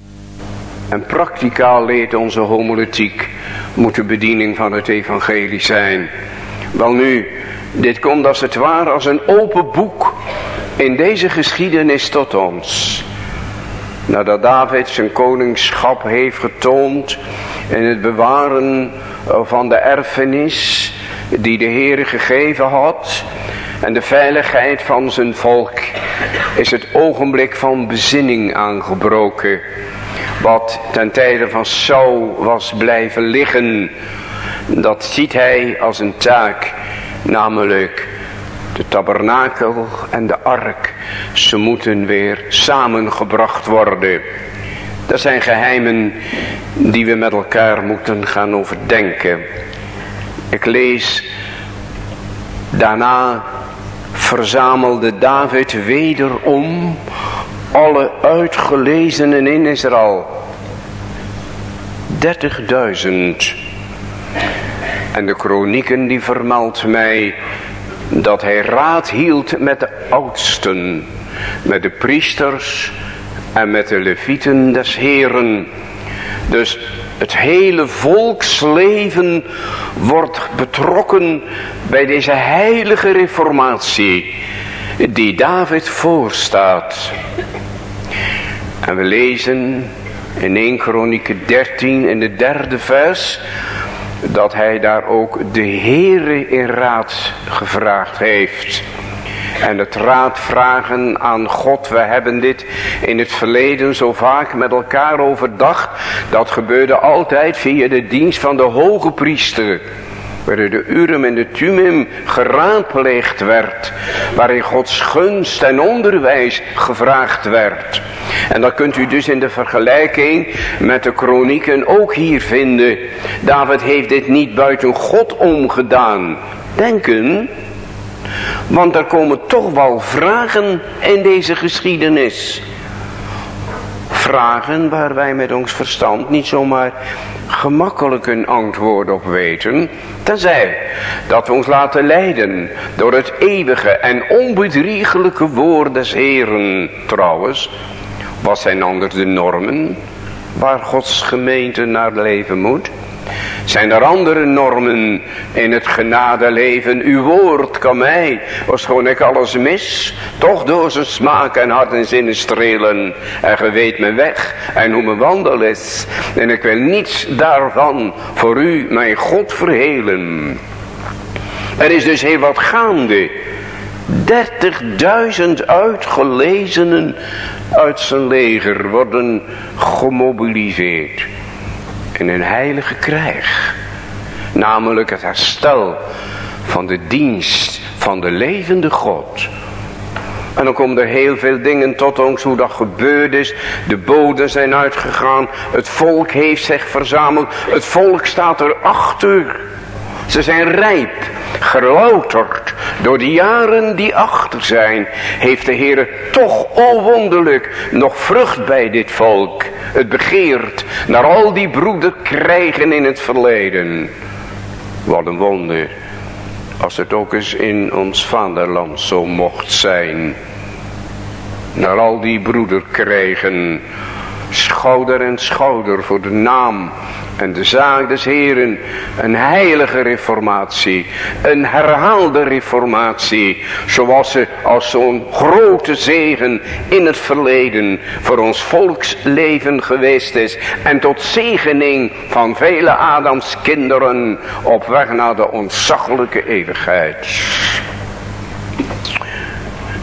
en prakticaal leert onze homiletiek moet de bediening van het evangelie zijn. Wel nu, dit komt als het ware als een open boek in deze geschiedenis tot ons. Nadat David zijn koningschap heeft getoond in het bewaren van de erfenis die de Heer gegeven had en de veiligheid van zijn volk is het ogenblik van bezinning aangebroken. Wat ten tijde van Saul was blijven liggen, dat ziet hij als een taak, namelijk de tabernakel en de ark. Ze moeten weer samengebracht worden. Dat zijn geheimen die we met elkaar moeten gaan overdenken. Ik lees daarna verzamelde David wederom alle uitgelezenen in Israël. 30.000. En de kronieken die vermeldt mij dat hij raad hield met de oudsten, met de priesters en met de levieten des heren. Dus het hele volksleven wordt betrokken bij deze heilige reformatie die David voorstaat. En we lezen in 1 Kronieke 13 in de derde vers dat hij daar ook de Heere in raad gevraagd heeft. En het raad vragen aan God. We hebben dit in het verleden zo vaak met elkaar overdacht. Dat gebeurde altijd via de dienst van de hoge priester waarin de Urim en de Tumim geraadpleegd werd, waarin Gods gunst en onderwijs gevraagd werd. En dat kunt u dus in de vergelijking met de kronieken ook hier vinden. David heeft dit niet buiten God omgedaan. Denken, want er komen toch wel vragen in deze geschiedenis. Vragen waar wij met ons verstand niet zomaar gemakkelijk een antwoord op weten. Tenzij dat we ons laten leiden door het eeuwige en onbedriegelijke woord des Heren. Trouwens, wat zijn anders de normen waar Gods gemeente naar leven moet? Zijn er andere normen in het genadeleven? Uw woord kan mij, schoon ik alles mis, toch door zijn smaak en hart en zinnen strelen. En ge weet mijn weg en hoe mijn wandel is. En ik wil niets daarvan voor u, mijn God, verhelen. Er is dus heel wat gaande. 30.000 uitgelezenen uit zijn leger worden gemobiliseerd in een heilige krijg. Namelijk het herstel van de dienst van de levende God. En dan komen er heel veel dingen tot ons hoe dat gebeurd is. De boden zijn uitgegaan. Het volk heeft zich verzameld. Het volk staat erachter. Ze zijn rijp, gelouterd. Door de jaren die achter zijn, heeft de Heer toch onwonderlijk nog vrucht bij dit volk. Het begeert naar al die broeder krijgen in het verleden. Wat een wonder. Als het ook eens in ons vaderland zo mocht zijn. Naar al die broeder krijgen schouder en schouder voor de naam en de zaak des Heren. Een heilige reformatie, een herhaalde reformatie, zoals ze als zo'n grote zegen in het verleden voor ons volksleven geweest is en tot zegening van vele Adams kinderen op weg naar de ontzaglijke eeuwigheid.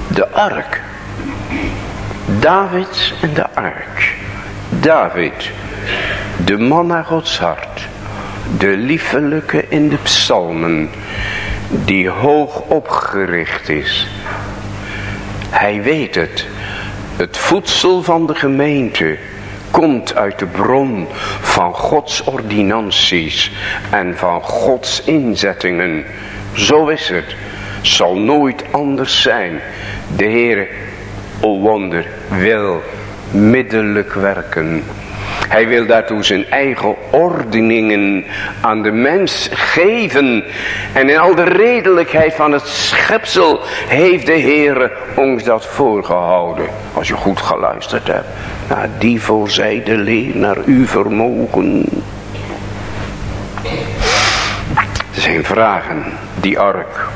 De ark. David en de ark. David, de man naar Gods hart, de liefelijke in de psalmen, die hoog opgericht is. Hij weet het, het voedsel van de gemeente komt uit de bron van Gods ordinanties en van Gods inzettingen. Zo is het, zal nooit anders zijn. De Heere, o wonder, wil middelijk werken. Hij wil daartoe zijn eigen ordeningen aan de mens geven. En in al de redelijkheid van het schepsel heeft de Heer ons dat voorgehouden. Als je goed geluisterd hebt naar die voorzijde leer, naar uw vermogen. Er zijn vragen, die ark.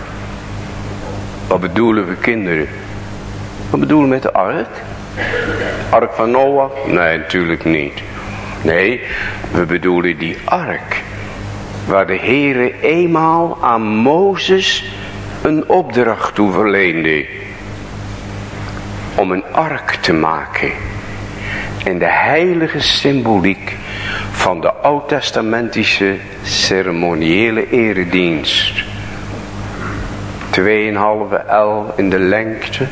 Wat bedoelen we kinderen? Wat bedoelen we met de ark? Ark van Noah? Nee, natuurlijk niet. Nee, we bedoelen die ark. Waar de Heere eenmaal aan Mozes een opdracht toe verleende. Om een ark te maken. En de heilige symboliek van de oud-testamentische ceremoniële eredienst. 2,5 L in de lengte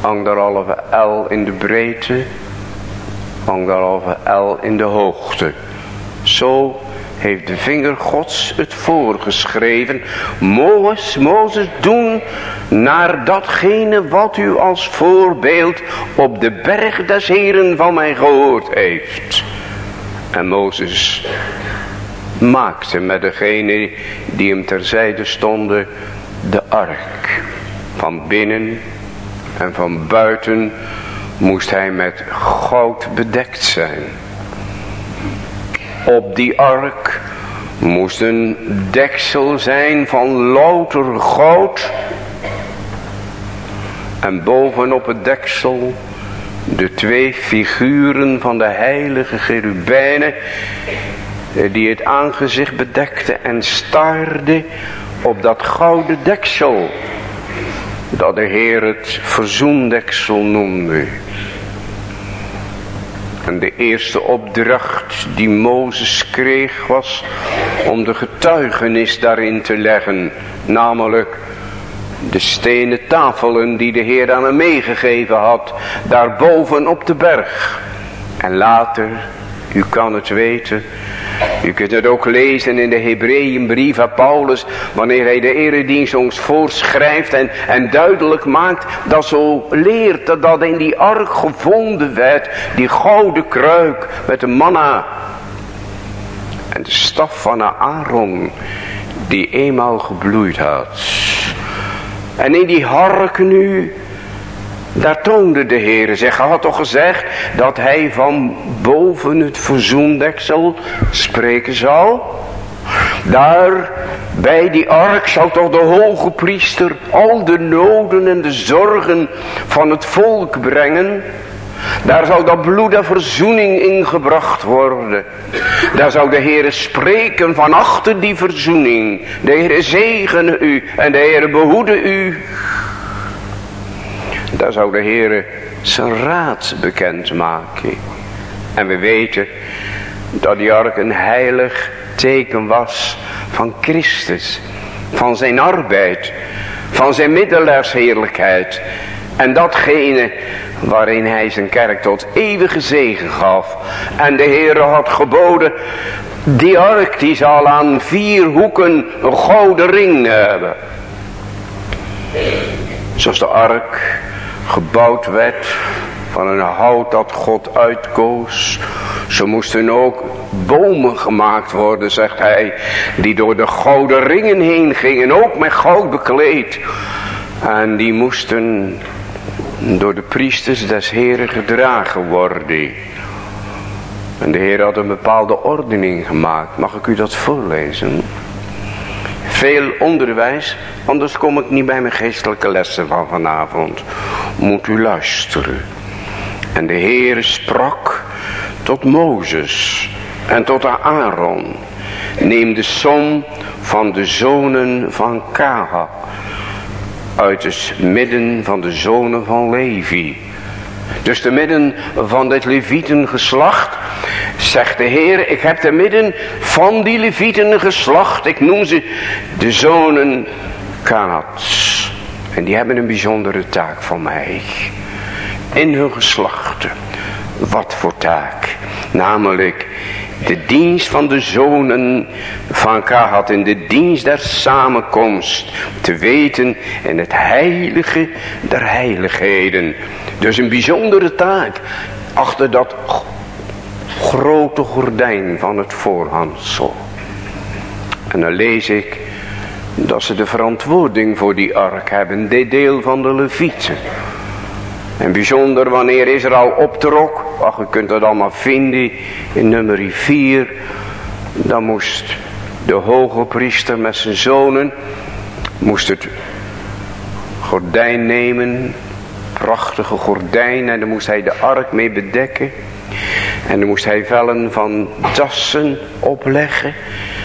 anderhalve L in de breedte, anderhalve L in de hoogte. Zo heeft de vinger gods het voorgeschreven. Mozes, Mozes doen naar datgene wat u als voorbeeld op de berg des heren van mij gehoord heeft. En Mozes maakte met degene die hem terzijde stonden de ark. Van binnen en van buiten moest hij met goud bedekt zijn. Op die ark moest een deksel zijn van louter goud. En bovenop het deksel de twee figuren van de heilige cherubijnen die het aangezicht bedekten en staarden op dat gouden deksel dat de Heer het verzoendeksel noemde. En de eerste opdracht die Mozes kreeg was om de getuigenis daarin te leggen. Namelijk de stenen tafelen die de Heer aan hem meegegeven had. Daarboven op de berg. En later, u kan het weten, u kunt het ook lezen in de Hebreeënbrief van Paulus. Wanneer hij de eredienst ons voorschrijft en, en duidelijk maakt. Dat zo leert dat, in die ark gevonden werd. Die gouden kruik met de manna. En de staf van Aaron. Die eenmaal gebloeid had. En in die ark nu daar toonde de Heer zich. Hij had toch gezegd dat hij van boven het verzoendeksel spreken zou. Daar bij die ark zou toch de hoge priester al de noden en de zorgen van het volk brengen. Daar zou dat bloed der verzoening ingebracht worden. Daar zou de Heer spreken van achter die verzoening. De Heer zegene u en de Heer behoede u. Daar zou de Heer zijn raad bekend maken. En we weten dat die ark een heilig teken was van Christus. Van zijn arbeid. Van zijn middelaarsheerlijkheid. En datgene waarin hij zijn kerk tot eeuwige zegen gaf. En de Heer had geboden, die ark die zal aan vier hoeken een gouden ring hebben. Zoals de ark gebouwd werd van een hout dat God uitkoos. Zo moesten ook bomen gemaakt worden, zegt hij, die door de gouden ringen heen gingen, ook met goud bekleed. En die moesten door de priesters des Heren gedragen worden. En de Heer had een bepaalde ordening gemaakt. Mag ik u dat voorlezen? Veel onderwijs, anders kom ik niet bij mijn geestelijke lessen van vanavond. Moet u luisteren. En de Heer sprak tot Mozes en tot Aaron. Neem de som van de zonen van Kaha uit het midden van de zonen van Levi. Dus te midden van dit Levietengeslacht zegt de Heer, ik heb te midden van die Levietengeslacht, ik noem ze de zonen Kanats. En die hebben een bijzondere taak van mij. In hun geslachten. Wat voor taak? Namelijk de dienst van de zonen van Kahat in de dienst der samenkomst te weten in het heilige der heiligheden. Dus een bijzondere taak achter dat grote gordijn van het voorhansel. En dan lees ik dat ze de verantwoording voor die ark hebben, dit deel van de levieten. En bijzonder wanneer Israël optrok, ach u kunt dat allemaal vinden in nummer 4. Dan moest de hoge priester met zijn zonen, moest het gordijn nemen, prachtige gordijn. En dan moest hij de ark mee bedekken. En dan moest hij vellen van dassen opleggen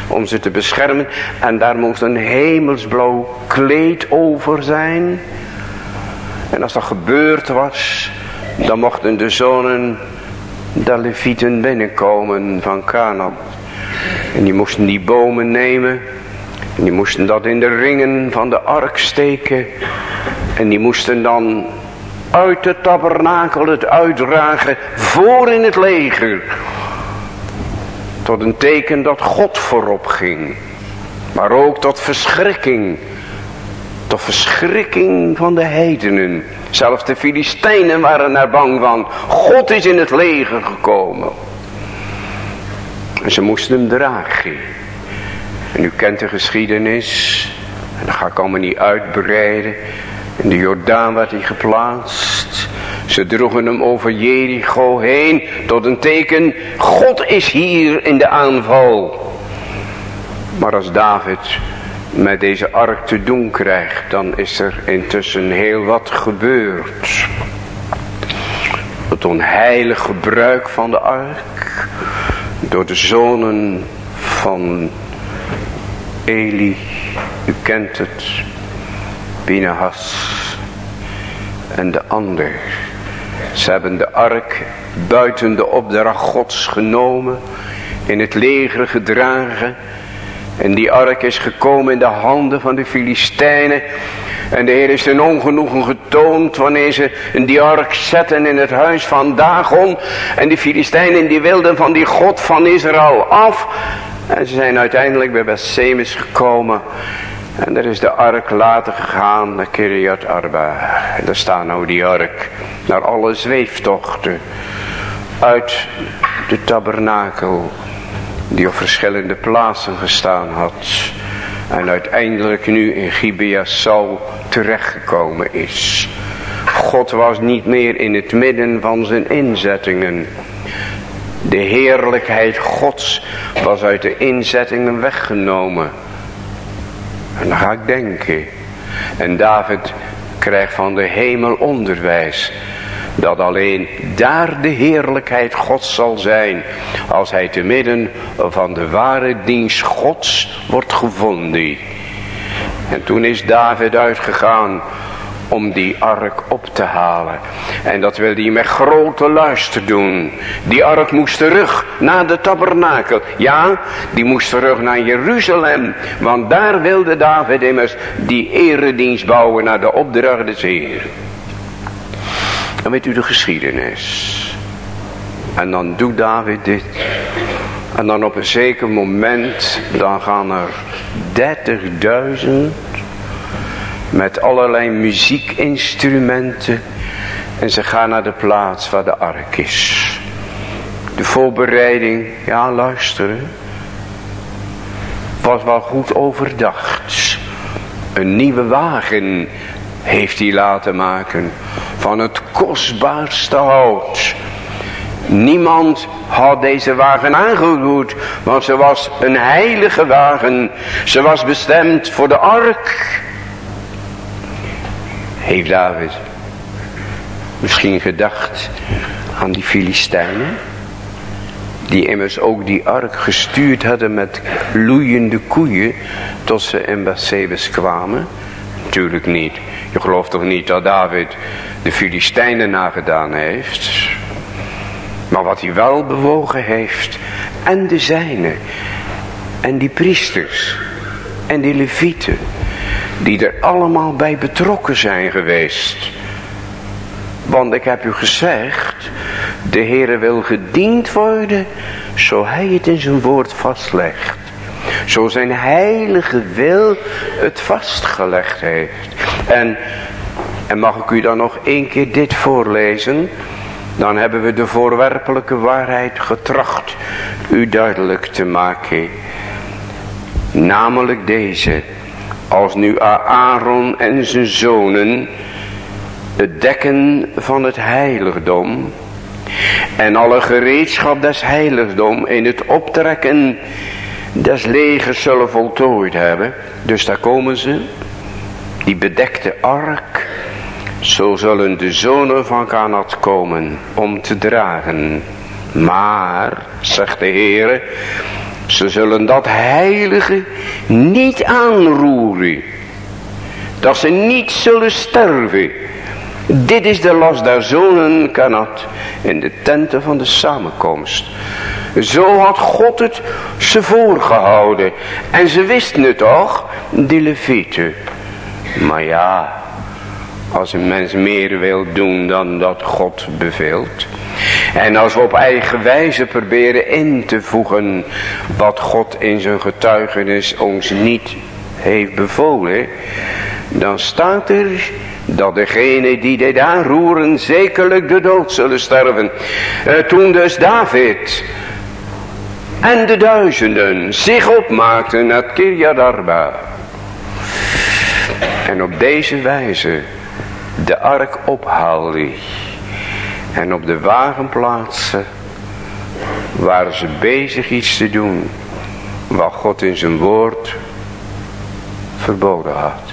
om ze te beschermen. En daar moest een hemelsblauw kleed over zijn. En als dat gebeurd was, dan mochten de zonen de levieten binnenkomen van Canaan. En die moesten die bomen nemen. En die moesten dat in de ringen van de ark steken. En die moesten dan uit de tabernakel het uitdragen voor in het leger. Tot een teken dat God voorop ging. Maar ook tot verschrikking tot verschrikking van de heidenen. Zelfs de Filistijnen waren er bang van. God is in het leger gekomen. En ze moesten hem dragen. En u kent de geschiedenis. En dat ga ik allemaal niet uitbreiden. In de Jordaan werd hij geplaatst. Ze droegen hem over Jericho heen tot een teken. God is hier in de aanval. Maar als David met deze ark te doen krijgt, dan is er intussen heel wat gebeurd. Het onheilig gebruik van de ark door de zonen van Eli, u kent het, Pinehas en de ander. Ze hebben de ark buiten de opdracht gods genomen, in het leger gedragen en die ark is gekomen in de handen van de Filistijnen. En de Heer is een ongenoegen getoond wanneer ze die ark zetten in het huis van Dagon. En de Filistijnen die wilden van die God van Israël af. En ze zijn uiteindelijk bij Bethsemes gekomen. En daar is de ark later gegaan naar Kiriat Arba. En daar staat nou die ark naar alle zweeftochten uit de tabernakel die op verschillende plaatsen gestaan had. En uiteindelijk nu in Gibea Sal terechtgekomen is. God was niet meer in het midden van zijn inzettingen. De heerlijkheid Gods was uit de inzettingen weggenomen. En dan ga ik denken. En David krijgt van de hemel onderwijs dat alleen daar de heerlijkheid Gods zal zijn, als hij te midden van de ware dienst Gods wordt gevonden. En toen is David uitgegaan om die ark op te halen. En dat wilde hij met grote luister doen. Die ark moest terug naar de tabernakel. Ja, die moest terug naar Jeruzalem. Want daar wilde David immers die eredienst bouwen naar de opdracht des Heeren. Dan weet u de geschiedenis. En dan doet David dit. En dan op een zeker moment, dan gaan er 30.000 met allerlei muziekinstrumenten. En ze gaan naar de plaats waar de ark is. De voorbereiding, ja luisteren, was wel goed overdacht. Een nieuwe wagen heeft hij laten maken van het kostbaarste hout. Niemand had deze wagen aangeroerd, want ze was een heilige wagen. Ze was bestemd voor de ark. Heeft David misschien gedacht aan die Filistijnen? Die immers ook die ark gestuurd hadden met loeiende koeien tot ze in Bethsebes kwamen? Natuurlijk niet. Je gelooft toch niet dat David de Filistijnen nagedaan heeft? Maar wat hij wel bewogen heeft. En de zijne. En die priesters. En die levieten. Die er allemaal bij betrokken zijn geweest. Want ik heb u gezegd. De Heere wil gediend worden. Zo hij het in zijn woord vastlegt. Zo zijn heilige wil het vastgelegd heeft. En, en mag ik u dan nog één keer dit voorlezen. Dan hebben we de voorwerpelijke waarheid getracht u duidelijk te maken. Namelijk deze. Als nu Aaron en zijn zonen het dekken van het heiligdom en alle gereedschap des heiligdom in het optrekken des legers zullen voltooid hebben. Dus daar komen ze, die bedekte ark, zo zullen de zonen van Kanat komen om te dragen. Maar, zegt de Heer, ze zullen dat heilige niet aanroeren. Dat ze niet zullen sterven. Dit is de last der zonen Kanat in de tenten van de samenkomst. Zo had God het ze voorgehouden. En ze wisten het toch, die levieten. Maar ja, als een mens meer wil doen dan dat God beveelt. En als we op eigen wijze proberen in te voegen wat God in zijn getuigenis ons niet heeft bevolen. Dan staat er dat degene die dit aanroeren zekerlijk de dood zullen sterven. Uh, toen dus David en de duizenden zich opmaakten naar Kirjadarba. En op deze wijze de ark ophaalde. En op de wagen plaatsen waren ze bezig iets te doen. Wat God in zijn woord verboden had.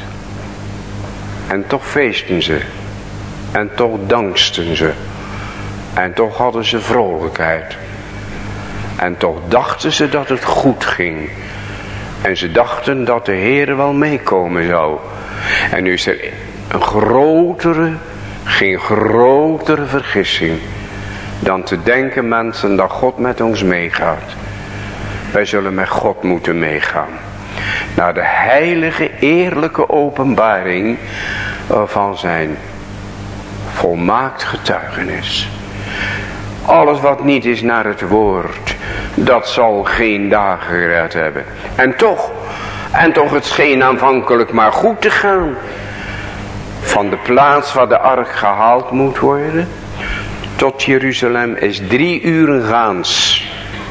En toch feesten ze. En toch danksten ze. En toch hadden ze vrolijkheid. En toch dachten ze dat het goed ging. En ze dachten dat de Heer wel meekomen zou. En nu is er een grotere, geen grotere vergissing. Dan te denken mensen dat God met ons meegaat. Wij zullen met God moeten meegaan. Naar de heilige eerlijke openbaring van zijn volmaakt getuigenis. Alles wat niet is naar het woord, dat zal geen dagen gered hebben. En toch, en toch het scheen aanvankelijk maar goed te gaan. Van de plaats waar de ark gehaald moet worden, tot Jeruzalem is drie uren gaans,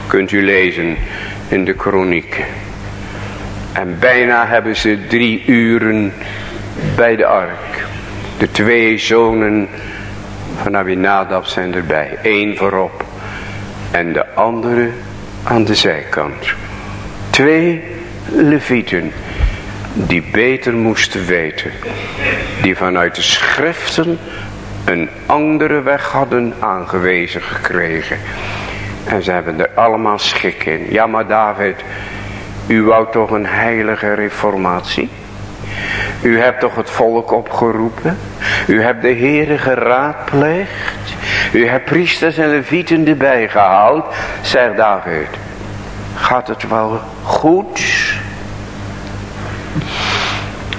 kunt u lezen in de kronieken. En bijna hebben ze drie uren bij de ark. De twee zonen van Abinadab zijn erbij. Eén voorop en de andere aan de zijkant. Twee levieten die beter moesten weten. Die vanuit de schriften een andere weg hadden aangewezen gekregen. En ze hebben er allemaal schik in. Ja maar David, u wou toch een heilige reformatie? U hebt toch het volk opgeroepen? U hebt de Heere geraadpleegd? U hebt priesters en levieten erbij gehaald? Zegt David. Gaat het wel goed?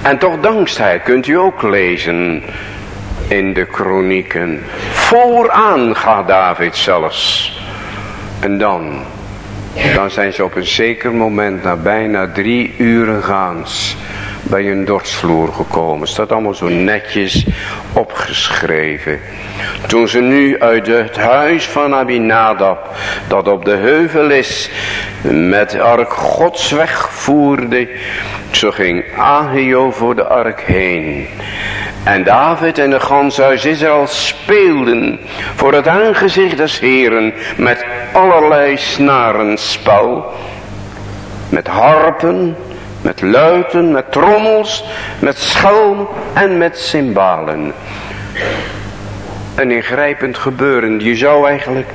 En toch dankzij kunt u ook lezen in de kronieken. Vooraan gaat David zelfs. En dan, dan zijn ze op een zeker moment na bijna drie uren gaans bij een dortsvloer gekomen. Staat allemaal zo netjes opgeschreven. Toen ze nu uit het huis van Abinadab, dat op de heuvel is, met ark gods wegvoerde, zo ging Ahio voor de ark heen. En David en de ganshuis Israël speelden voor het aangezicht des Heren met allerlei snarenspel. Met harpen, met luiten, met trommels, met schelm en met cymbalen. Een ingrijpend gebeuren. Je zou eigenlijk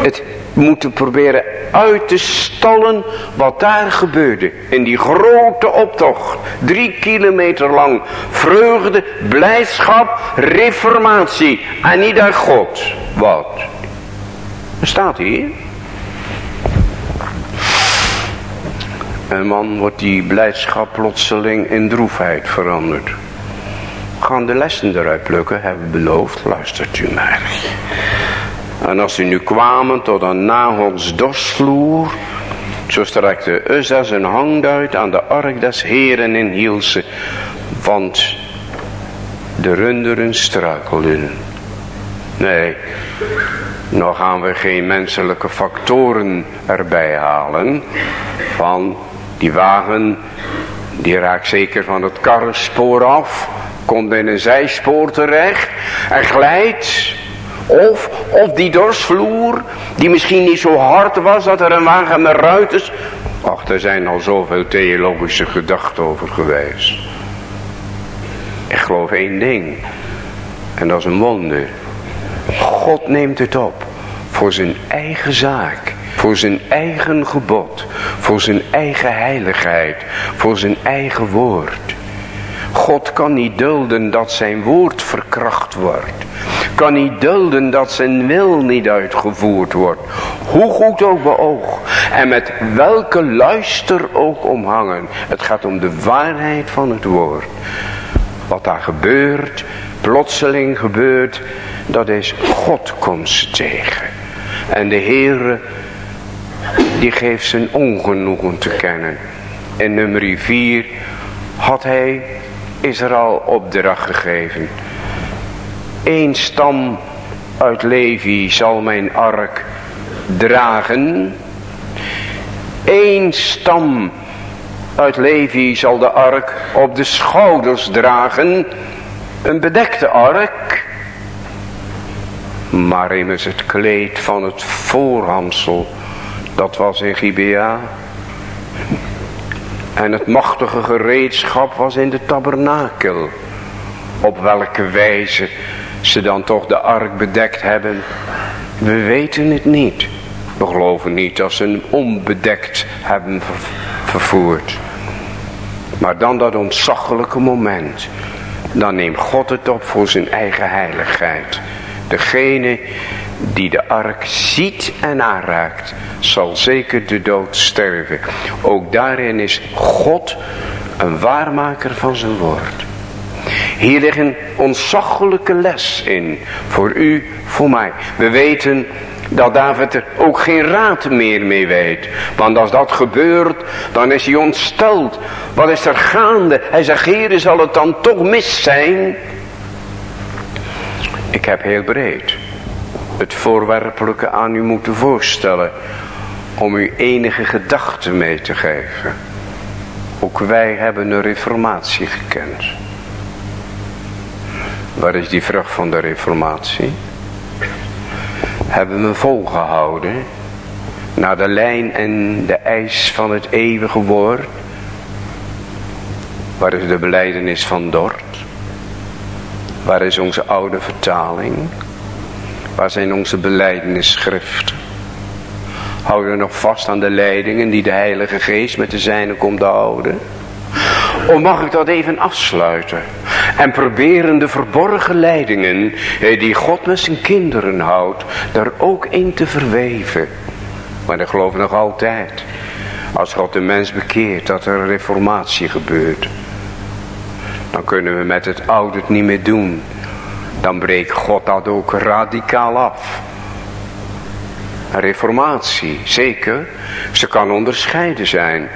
het moeten proberen uit te stallen wat daar gebeurde. In die grote optocht. Drie kilometer lang. Vreugde, blijdschap, reformatie. En niet uit God. Wat? Staat hier. Een man wordt die blijdschap plotseling in droefheid veranderd. Gaan de lessen eruit plukken, hebben beloofd. Luistert u maar. En als ze nu kwamen tot een Nahons dorsvloer, zo strekte Uzza zijn hand uit aan de ark des Heren in Hielse, want de runderen struikelden. Nee, nog gaan we geen menselijke factoren erbij halen. Van die wagen, die raakt zeker van het karrenspoor af, komt in een zijspoor terecht en glijdt of, of die dorsvloer, die misschien niet zo hard was dat er een wagen met ruiters... Ach, er zijn al zoveel theologische gedachten over geweest. Ik geloof één ding. En dat is een wonder. God neemt het op. Voor zijn eigen zaak. Voor zijn eigen gebod. Voor zijn eigen heiligheid. Voor zijn eigen woord. God kan niet dulden dat zijn woord verkracht wordt. Kan niet dulden dat zijn wil niet uitgevoerd wordt. Hoe goed ook beoog. En met welke luister ook omhangen. Het gaat om de waarheid van het woord. Wat daar gebeurt, plotseling gebeurt, dat is God komt tegen. En de Heere, die geeft zijn ongenoegen te kennen. In nummer 4 had hij Israël opdracht gegeven. Eén stam uit Levi zal mijn ark dragen. Eén stam uit Levi zal de ark op de schouders dragen. Een bedekte ark. Maar immers het kleed van het voorhansel. Dat was in Gibea. En het machtige gereedschap was in de tabernakel. Op welke wijze ze dan toch de ark bedekt hebben. We weten het niet. We geloven niet dat ze hem onbedekt hebben vervoerd. Maar dan dat ontzaglijke moment. Dan neemt God het op voor zijn eigen heiligheid. Degene die de ark ziet en aanraakt, zal zeker de dood sterven. Ook daarin is God een waarmaker van zijn woord. Hier ligt een ontzaglijke les in. Voor u, voor mij. We weten dat David er ook geen raad meer mee weet. Want als dat gebeurt, dan is hij ontsteld. Wat is er gaande? Hij zegt, heren, zal het dan toch mis zijn? Ik heb heel breed het voorwerpelijke aan u moeten voorstellen. Om u enige gedachte mee te geven. Ook wij hebben een reformatie gekend. Waar is die vrucht van de reformatie? Hebben we volgehouden naar de lijn en de eis van het eeuwige woord? Waar is de beleidenis van Dort? Waar is onze oude vertaling? Waar zijn onze beleidenisschriften? Houden we nog vast aan de leidingen die de Heilige Geest met de zijne komt houden? Of mag ik dat even afsluiten? En proberen de verborgen leidingen die God met zijn kinderen houdt, daar ook in te verweven. Maar ik geloof nog altijd, als God de mens bekeert, dat er een reformatie gebeurt. Dan kunnen we met het oude het niet meer doen. Dan breekt God dat ook radicaal af. Reformatie, zeker. Ze kan onderscheiden zijn.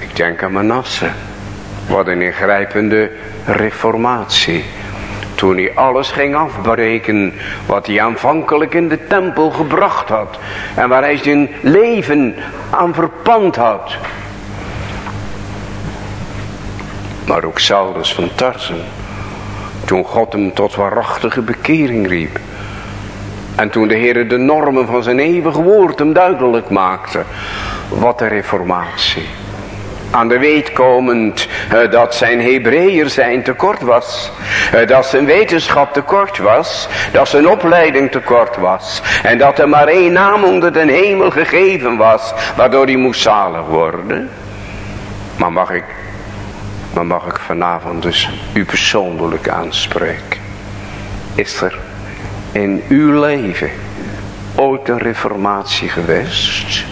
Ik denk aan Manasse. Wat een ingrijpende reformatie. Toen hij alles ging afbreken wat hij aanvankelijk in de tempel gebracht had. En waar hij zijn leven aan verpand had. Maar ook Saulus van Tarsen Toen God hem tot waarachtige bekering riep. En toen de Heer de normen van zijn eeuwig woord hem duidelijk maakte. Wat de reformatie. Aan de weet komend uh, dat zijn Hebreeër zijn tekort was. Uh, dat zijn wetenschap tekort was. Dat zijn opleiding tekort was. En dat er maar één naam onder de hemel gegeven was. Waardoor hij moest zalig worden. Maar mag ik, maar mag ik vanavond dus u persoonlijk aanspreken. Is er in uw leven ooit een reformatie geweest?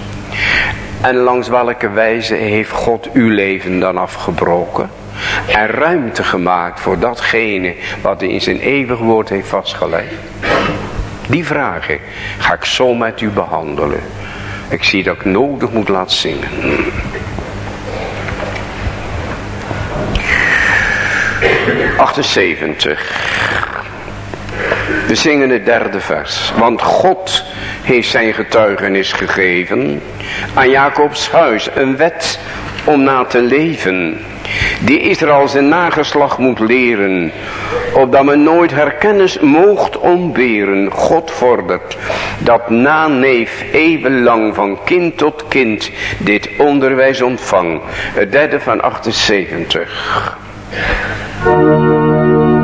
En langs welke wijze heeft God uw leven dan afgebroken? En ruimte gemaakt voor datgene wat hij in zijn eeuwig woord heeft vastgelegd? Die vragen ga ik zo met u behandelen. Ik zie dat ik nodig moet laten zingen. 78. We zingen het derde vers. Want God heeft zijn getuigenis gegeven aan Jacobs huis. Een wet om na te leven. Die Israël zijn nageslag moet leren. Opdat men nooit herkennis moogt ontberen. God vordert dat na neef eeuwenlang van kind tot kind dit onderwijs ontvang. Het derde van 78. thank you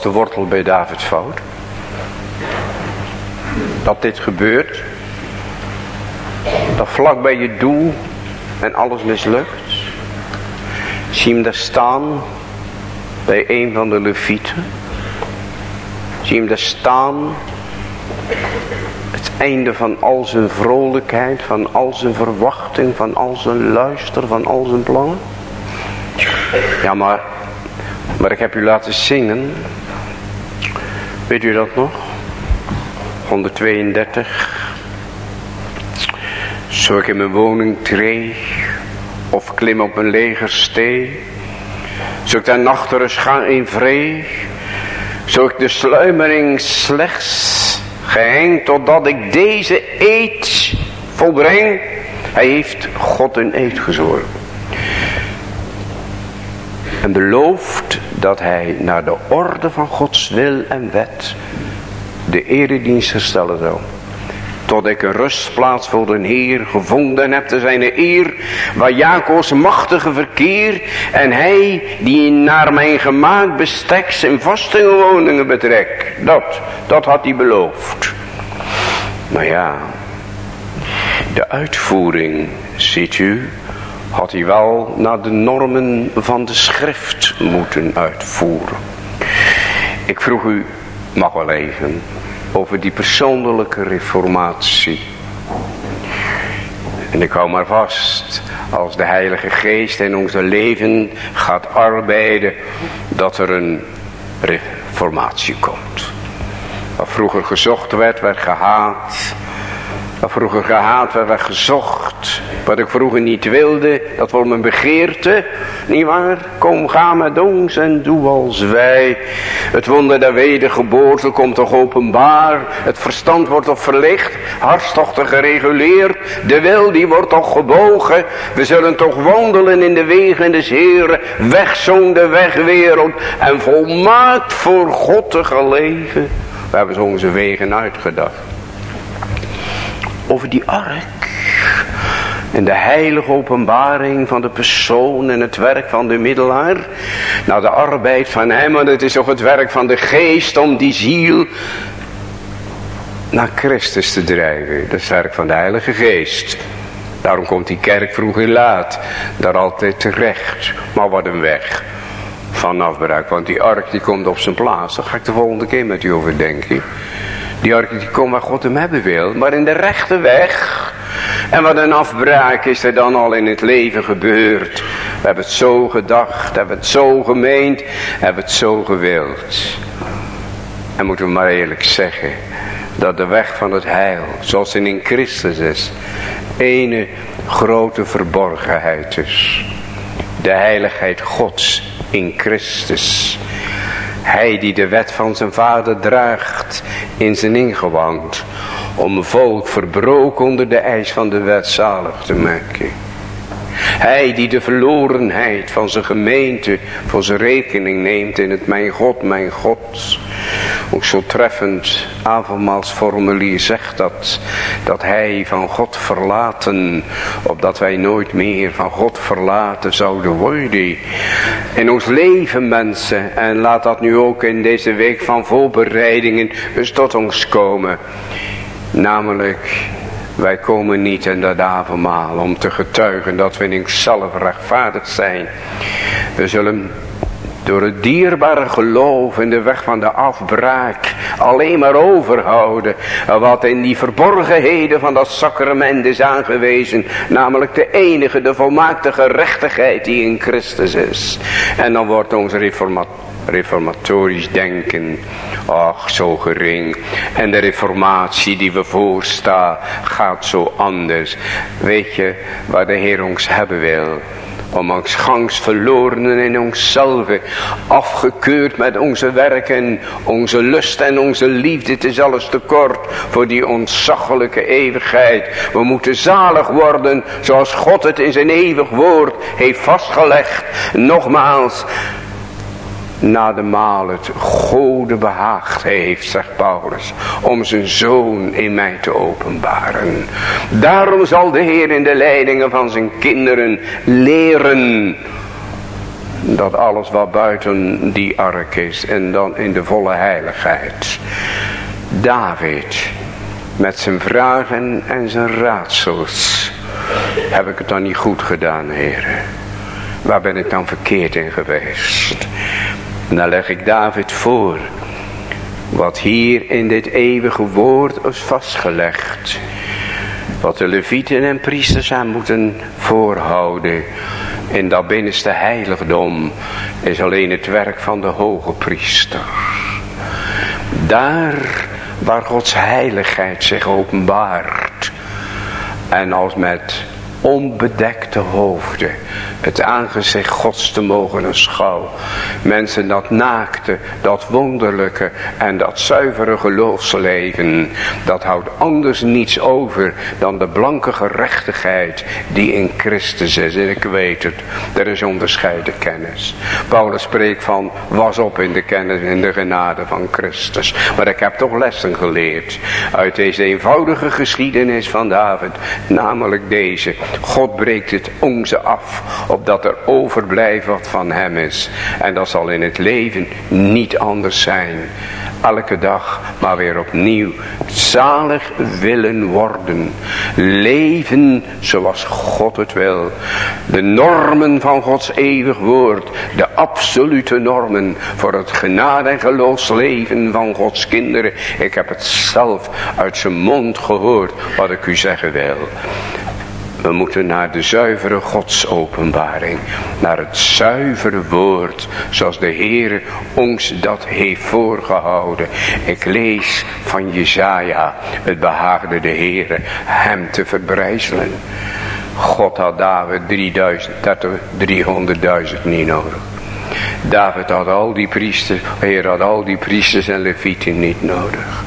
de wortel bij Davids fout. Dat dit gebeurt. Dat vlak bij je doel en alles mislukt. Zie hem daar staan bij een van de levieten. Zie hem daar staan. Het einde van al zijn vrolijkheid, van al zijn verwachting, van al zijn luister, van al zijn plannen. Ja, maar, maar ik heb u laten zingen Weet u dat nog? 132. Zo ik in mijn woning tree. Of klim op een legerstee. Zo ik daar nachterus ga in vree. Zo ik de sluimering slechts geheng totdat ik deze eet volbreng. Hij heeft God een eed gezworen. En belooft dat hij naar de orde van Gods wil en wet de eredienst herstellen zou. tot ik een rustplaats voor de Heer gevonden heb te zijn eer, waar Jacobs machtige verkeer en hij die naar mijn gemaakt bestek zijn vaste woningen betrekt. Dat, dat had hij beloofd. Maar ja, de uitvoering, ziet u, had hij wel naar de normen van de schrift moeten uitvoeren. Ik vroeg u, mag wel even, over die persoonlijke reformatie. En ik hou maar vast, als de Heilige Geest in ons leven gaat arbeiden, dat er een reformatie komt. Wat vroeger gezocht werd, werd gehaat. Wat vroeger gehaat werd, werd gezocht. Wat ik vroeger niet wilde, dat wordt mijn begeerte. Niet waar? Kom, ga met ons en doe als wij. Het wonder der wedergeboorte komt toch openbaar. Het verstand wordt toch verlicht. Hartstochten gereguleerd. De wil die wordt toch gebogen. We zullen toch wandelen in de wegen des Heren. Weg de wegwereld. En volmaakt voor God te gaan leven. We hebben zo onze wegen uitgedacht. Over die ark. En de heilige openbaring van de persoon en het werk van de middelaar. Nou de arbeid van hem, want het is ook het werk van de geest om die ziel naar Christus te drijven. Dat is het werk van de heilige geest. Daarom komt die kerk vroeg en laat. Daar altijd terecht. Maar wat een weg van afbraak. Want die ark die komt op zijn plaats. Daar ga ik de volgende keer met u over denken. Die ark die komt waar God hem hebben wil. Maar in de rechte weg. En wat een afbraak is er dan al in het leven gebeurd. We hebben het zo gedacht. Hebben het zo gemeend. Hebben het zo gewild. En moeten we maar eerlijk zeggen. Dat de weg van het heil. Zoals het in Christus is. Ene grote verborgenheid is. De heiligheid Gods in Christus. Hij die de wet van zijn vader draagt in zijn ingewand. Om een volk verbroken onder de eis van de wet zalig te maken. Hij die de verlorenheid van zijn gemeente voor zijn rekening neemt in het mijn God, mijn God. Ook zo treffend avondmaalsformulier zegt dat. Dat hij van God verlaten. Opdat wij nooit meer van God verlaten zouden worden. In ons leven mensen. En laat dat nu ook in deze week van voorbereidingen dus tot ons komen. Namelijk wij komen niet in dat avondmaal om te getuigen dat we in onszelf rechtvaardig zijn. We zullen door het dierbare geloof in de weg van de afbraak alleen maar overhouden wat in die verborgenheden van dat sacrament is aangewezen. Namelijk de enige, de volmaakte gerechtigheid die in Christus is. En dan wordt ons reformatorisch denken, ach zo gering. En de reformatie die we voorstaan gaat zo anders. Weet je waar de Heer ons hebben wil? om ons gangs verloren in onszelf, afgekeurd met onze werken, onze lust en onze liefde. Het is alles tekort voor die ontzaglijke eeuwigheid. We moeten zalig worden zoals God het in zijn eeuwig woord heeft vastgelegd. Nogmaals, na de maal het gode behaagd heeft, zegt Paulus, om zijn zoon in mij te openbaren. Daarom zal de Heer in de leidingen van zijn kinderen leren dat alles wat buiten die ark is en dan in de volle heiligheid. David met zijn vragen en zijn raadsels. Heb ik het dan niet goed gedaan, heren? Waar ben ik dan verkeerd in geweest? En dan leg ik David voor. Wat hier in dit eeuwige woord is vastgelegd. Wat de levieten en priesters aan moeten voorhouden. In dat binnenste heiligdom is alleen het werk van de hoge priester. Daar waar Gods heiligheid zich openbaart. En als met onbedekte hoofden het aangezicht gods te mogen aanschouwen. Mensen dat naakte, dat wonderlijke en dat zuivere geloofsleven, dat houdt anders niets over dan de blanke gerechtigheid die in Christus is. Ik weet het, er is onderscheiden kennis. Paulus spreekt van, was op in de kennis en de genade van Christus. Maar ik heb toch lessen geleerd uit deze eenvoudige geschiedenis van David, namelijk deze. God breekt het onze af, opdat er overblijft wat van hem is. En dat zal in het leven niet anders zijn. Elke dag maar weer opnieuw zalig willen worden. Leven zoals God het wil. De normen van Gods eeuwig woord. De absolute normen voor het genade en geloofsleven van Gods kinderen. Ik heb het zelf uit zijn mond gehoord wat ik u zeggen wil. We moeten naar de zuivere godsopenbaring. Naar het zuivere woord. Zoals de Heer ons dat heeft voorgehouden. Ik lees van Jezaja. Het behaagde de Heer hem te verbrijzelen. God had David 3000, 300.000 niet nodig. David had al die priesters, Heer had al die priesters en levieten niet nodig.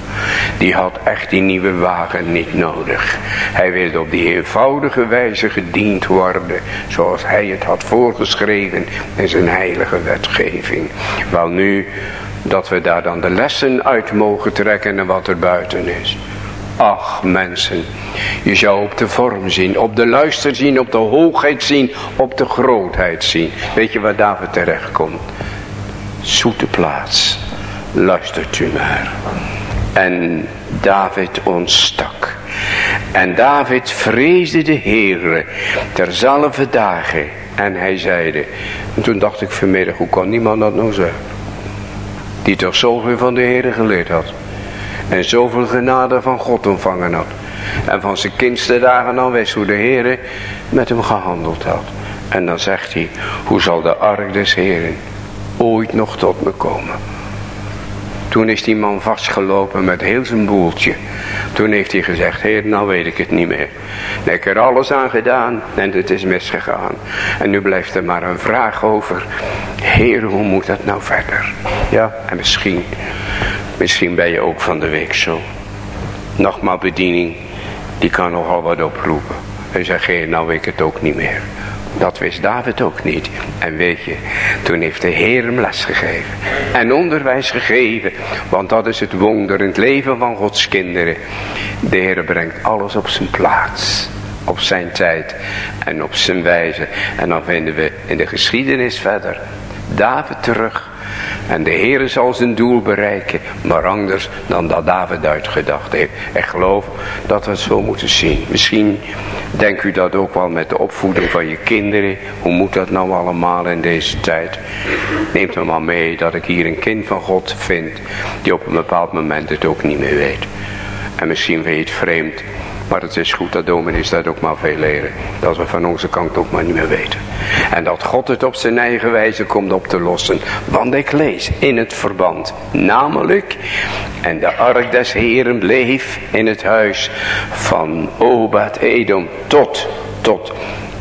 Die had echt die nieuwe wagen niet nodig. Hij wilde op die eenvoudige wijze gediend worden. Zoals hij het had voorgeschreven in zijn heilige wetgeving. Wel nu dat we daar dan de lessen uit mogen trekken en wat er buiten is. Ach mensen, je zou op de vorm zien, op de luister zien, op de hoogheid zien, op de grootheid zien. Weet je waar David terecht komt? Zoete plaats, luistert u maar. En David ontstak. En David vreesde de Heere terzelfde dagen. En hij zeide, en toen dacht ik vanmiddag, hoe kan niemand dat nou zeggen? Die toch zoveel van de Heere geleerd had. En zoveel genade van God ontvangen had. En van zijn kindste dagen al wist hoe de Heere met hem gehandeld had. En dan zegt hij, hoe zal de ark des Heeren ooit nog tot me komen? Toen is die man vastgelopen met heel zijn boeltje. Toen heeft hij gezegd, heer, nou weet ik het niet meer. Ik heb er alles aan gedaan en het is misgegaan. En nu blijft er maar een vraag over. Heer, hoe moet dat nou verder? Ja, en misschien, misschien ben je ook van de week zo. Nogmaals bediening, die kan nogal wat oproepen. En zeg, heer, nou weet ik het ook niet meer. Dat wist David ook niet. En weet je, toen heeft de Heer hem les gegeven. En onderwijs gegeven. Want dat is het wonder in het leven van Gods kinderen. De Heer brengt alles op zijn plaats. Op zijn tijd en op zijn wijze. En dan vinden we in de geschiedenis verder. David terug en de Heer zal zijn doel bereiken. Maar anders dan dat David uitgedacht heeft. Ik geloof dat we het zo moeten zien. Misschien denkt u dat ook wel met de opvoeding van je kinderen. Hoe moet dat nou allemaal in deze tijd? Neemt me maar mee dat ik hier een kind van God vind. Die op een bepaald moment het ook niet meer weet. En misschien weet het vreemd. Maar het is goed dat dominees dat ook maar veel leren. Dat we van onze kant ook maar niet meer weten. En dat God het op zijn eigen wijze komt op te lossen. Want ik lees in het verband. Namelijk. En de ark des Heren bleef in het huis van Obad Edom tot, tot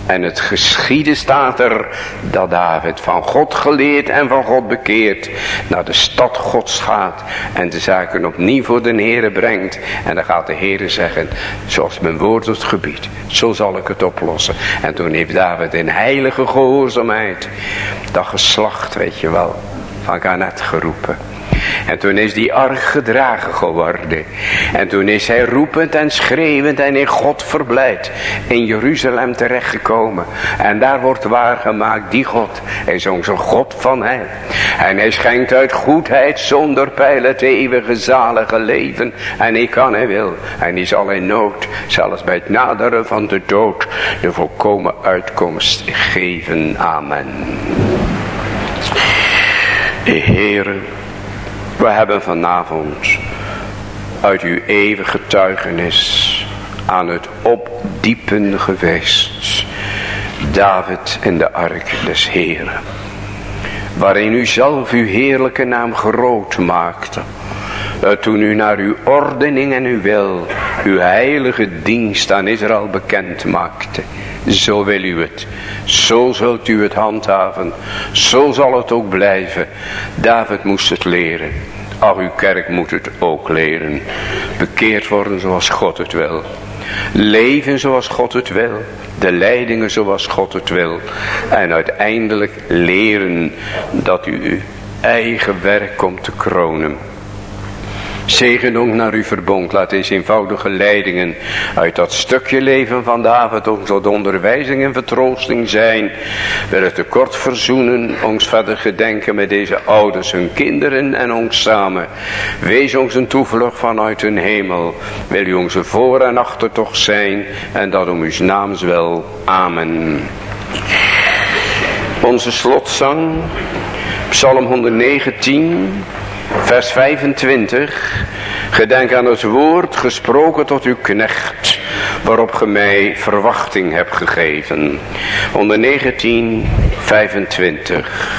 en het geschieden staat er dat David van God geleerd en van God bekeerd naar de stad Gods gaat en de zaken opnieuw voor de Heere brengt. En dan gaat de Heere zeggen, zoals mijn woord het gebied, zo zal ik het oplossen. En toen heeft David in heilige gehoorzaamheid dat geslacht, weet je wel, van Ganet geroepen. En toen is die ark gedragen geworden. En toen is hij roepend en schreeuwend en in God verblijd. In Jeruzalem terechtgekomen. En daar wordt waargemaakt die God. Hij is onze God van hem. En hij schenkt uit goedheid zonder pijl het eeuwige zalige leven. En ik kan hij wil. En die zal in nood, zelfs bij het naderen van de dood, de volkomen uitkomst geven. Amen. Heere, we hebben vanavond uit uw eeuwige getuigenis aan het opdiepen geweest. David in de ark des Heren. Waarin u zelf uw heerlijke naam groot maakte. Toen u naar uw ordening en uw wil, uw heilige dienst aan Israël bekend maakte. Zo wil u het. Zo zult u het handhaven. Zo zal het ook blijven. David moest het leren. Al uw kerk moet het ook leren. Bekeerd worden zoals God het wil. Leven zoals God het wil. De leidingen zoals God het wil. En uiteindelijk leren dat u uw eigen werk komt te kronen. Zegen ook naar uw verbond. Laat deze eenvoudige leidingen uit dat stukje leven van David ons tot onderwijzing en vertroosting zijn. Wil het tekort verzoenen, ons verder gedenken met deze ouders, hun kinderen en ons samen. Wees ons een toevlucht vanuit hun hemel. Wil u onze voor- en achtertocht zijn en dat om uw naams wel. Amen. Onze slotzang, Psalm 119 vers 25. Gedenk aan het woord gesproken tot uw knecht, waarop ge mij verwachting hebt gegeven. Onder 19, 25.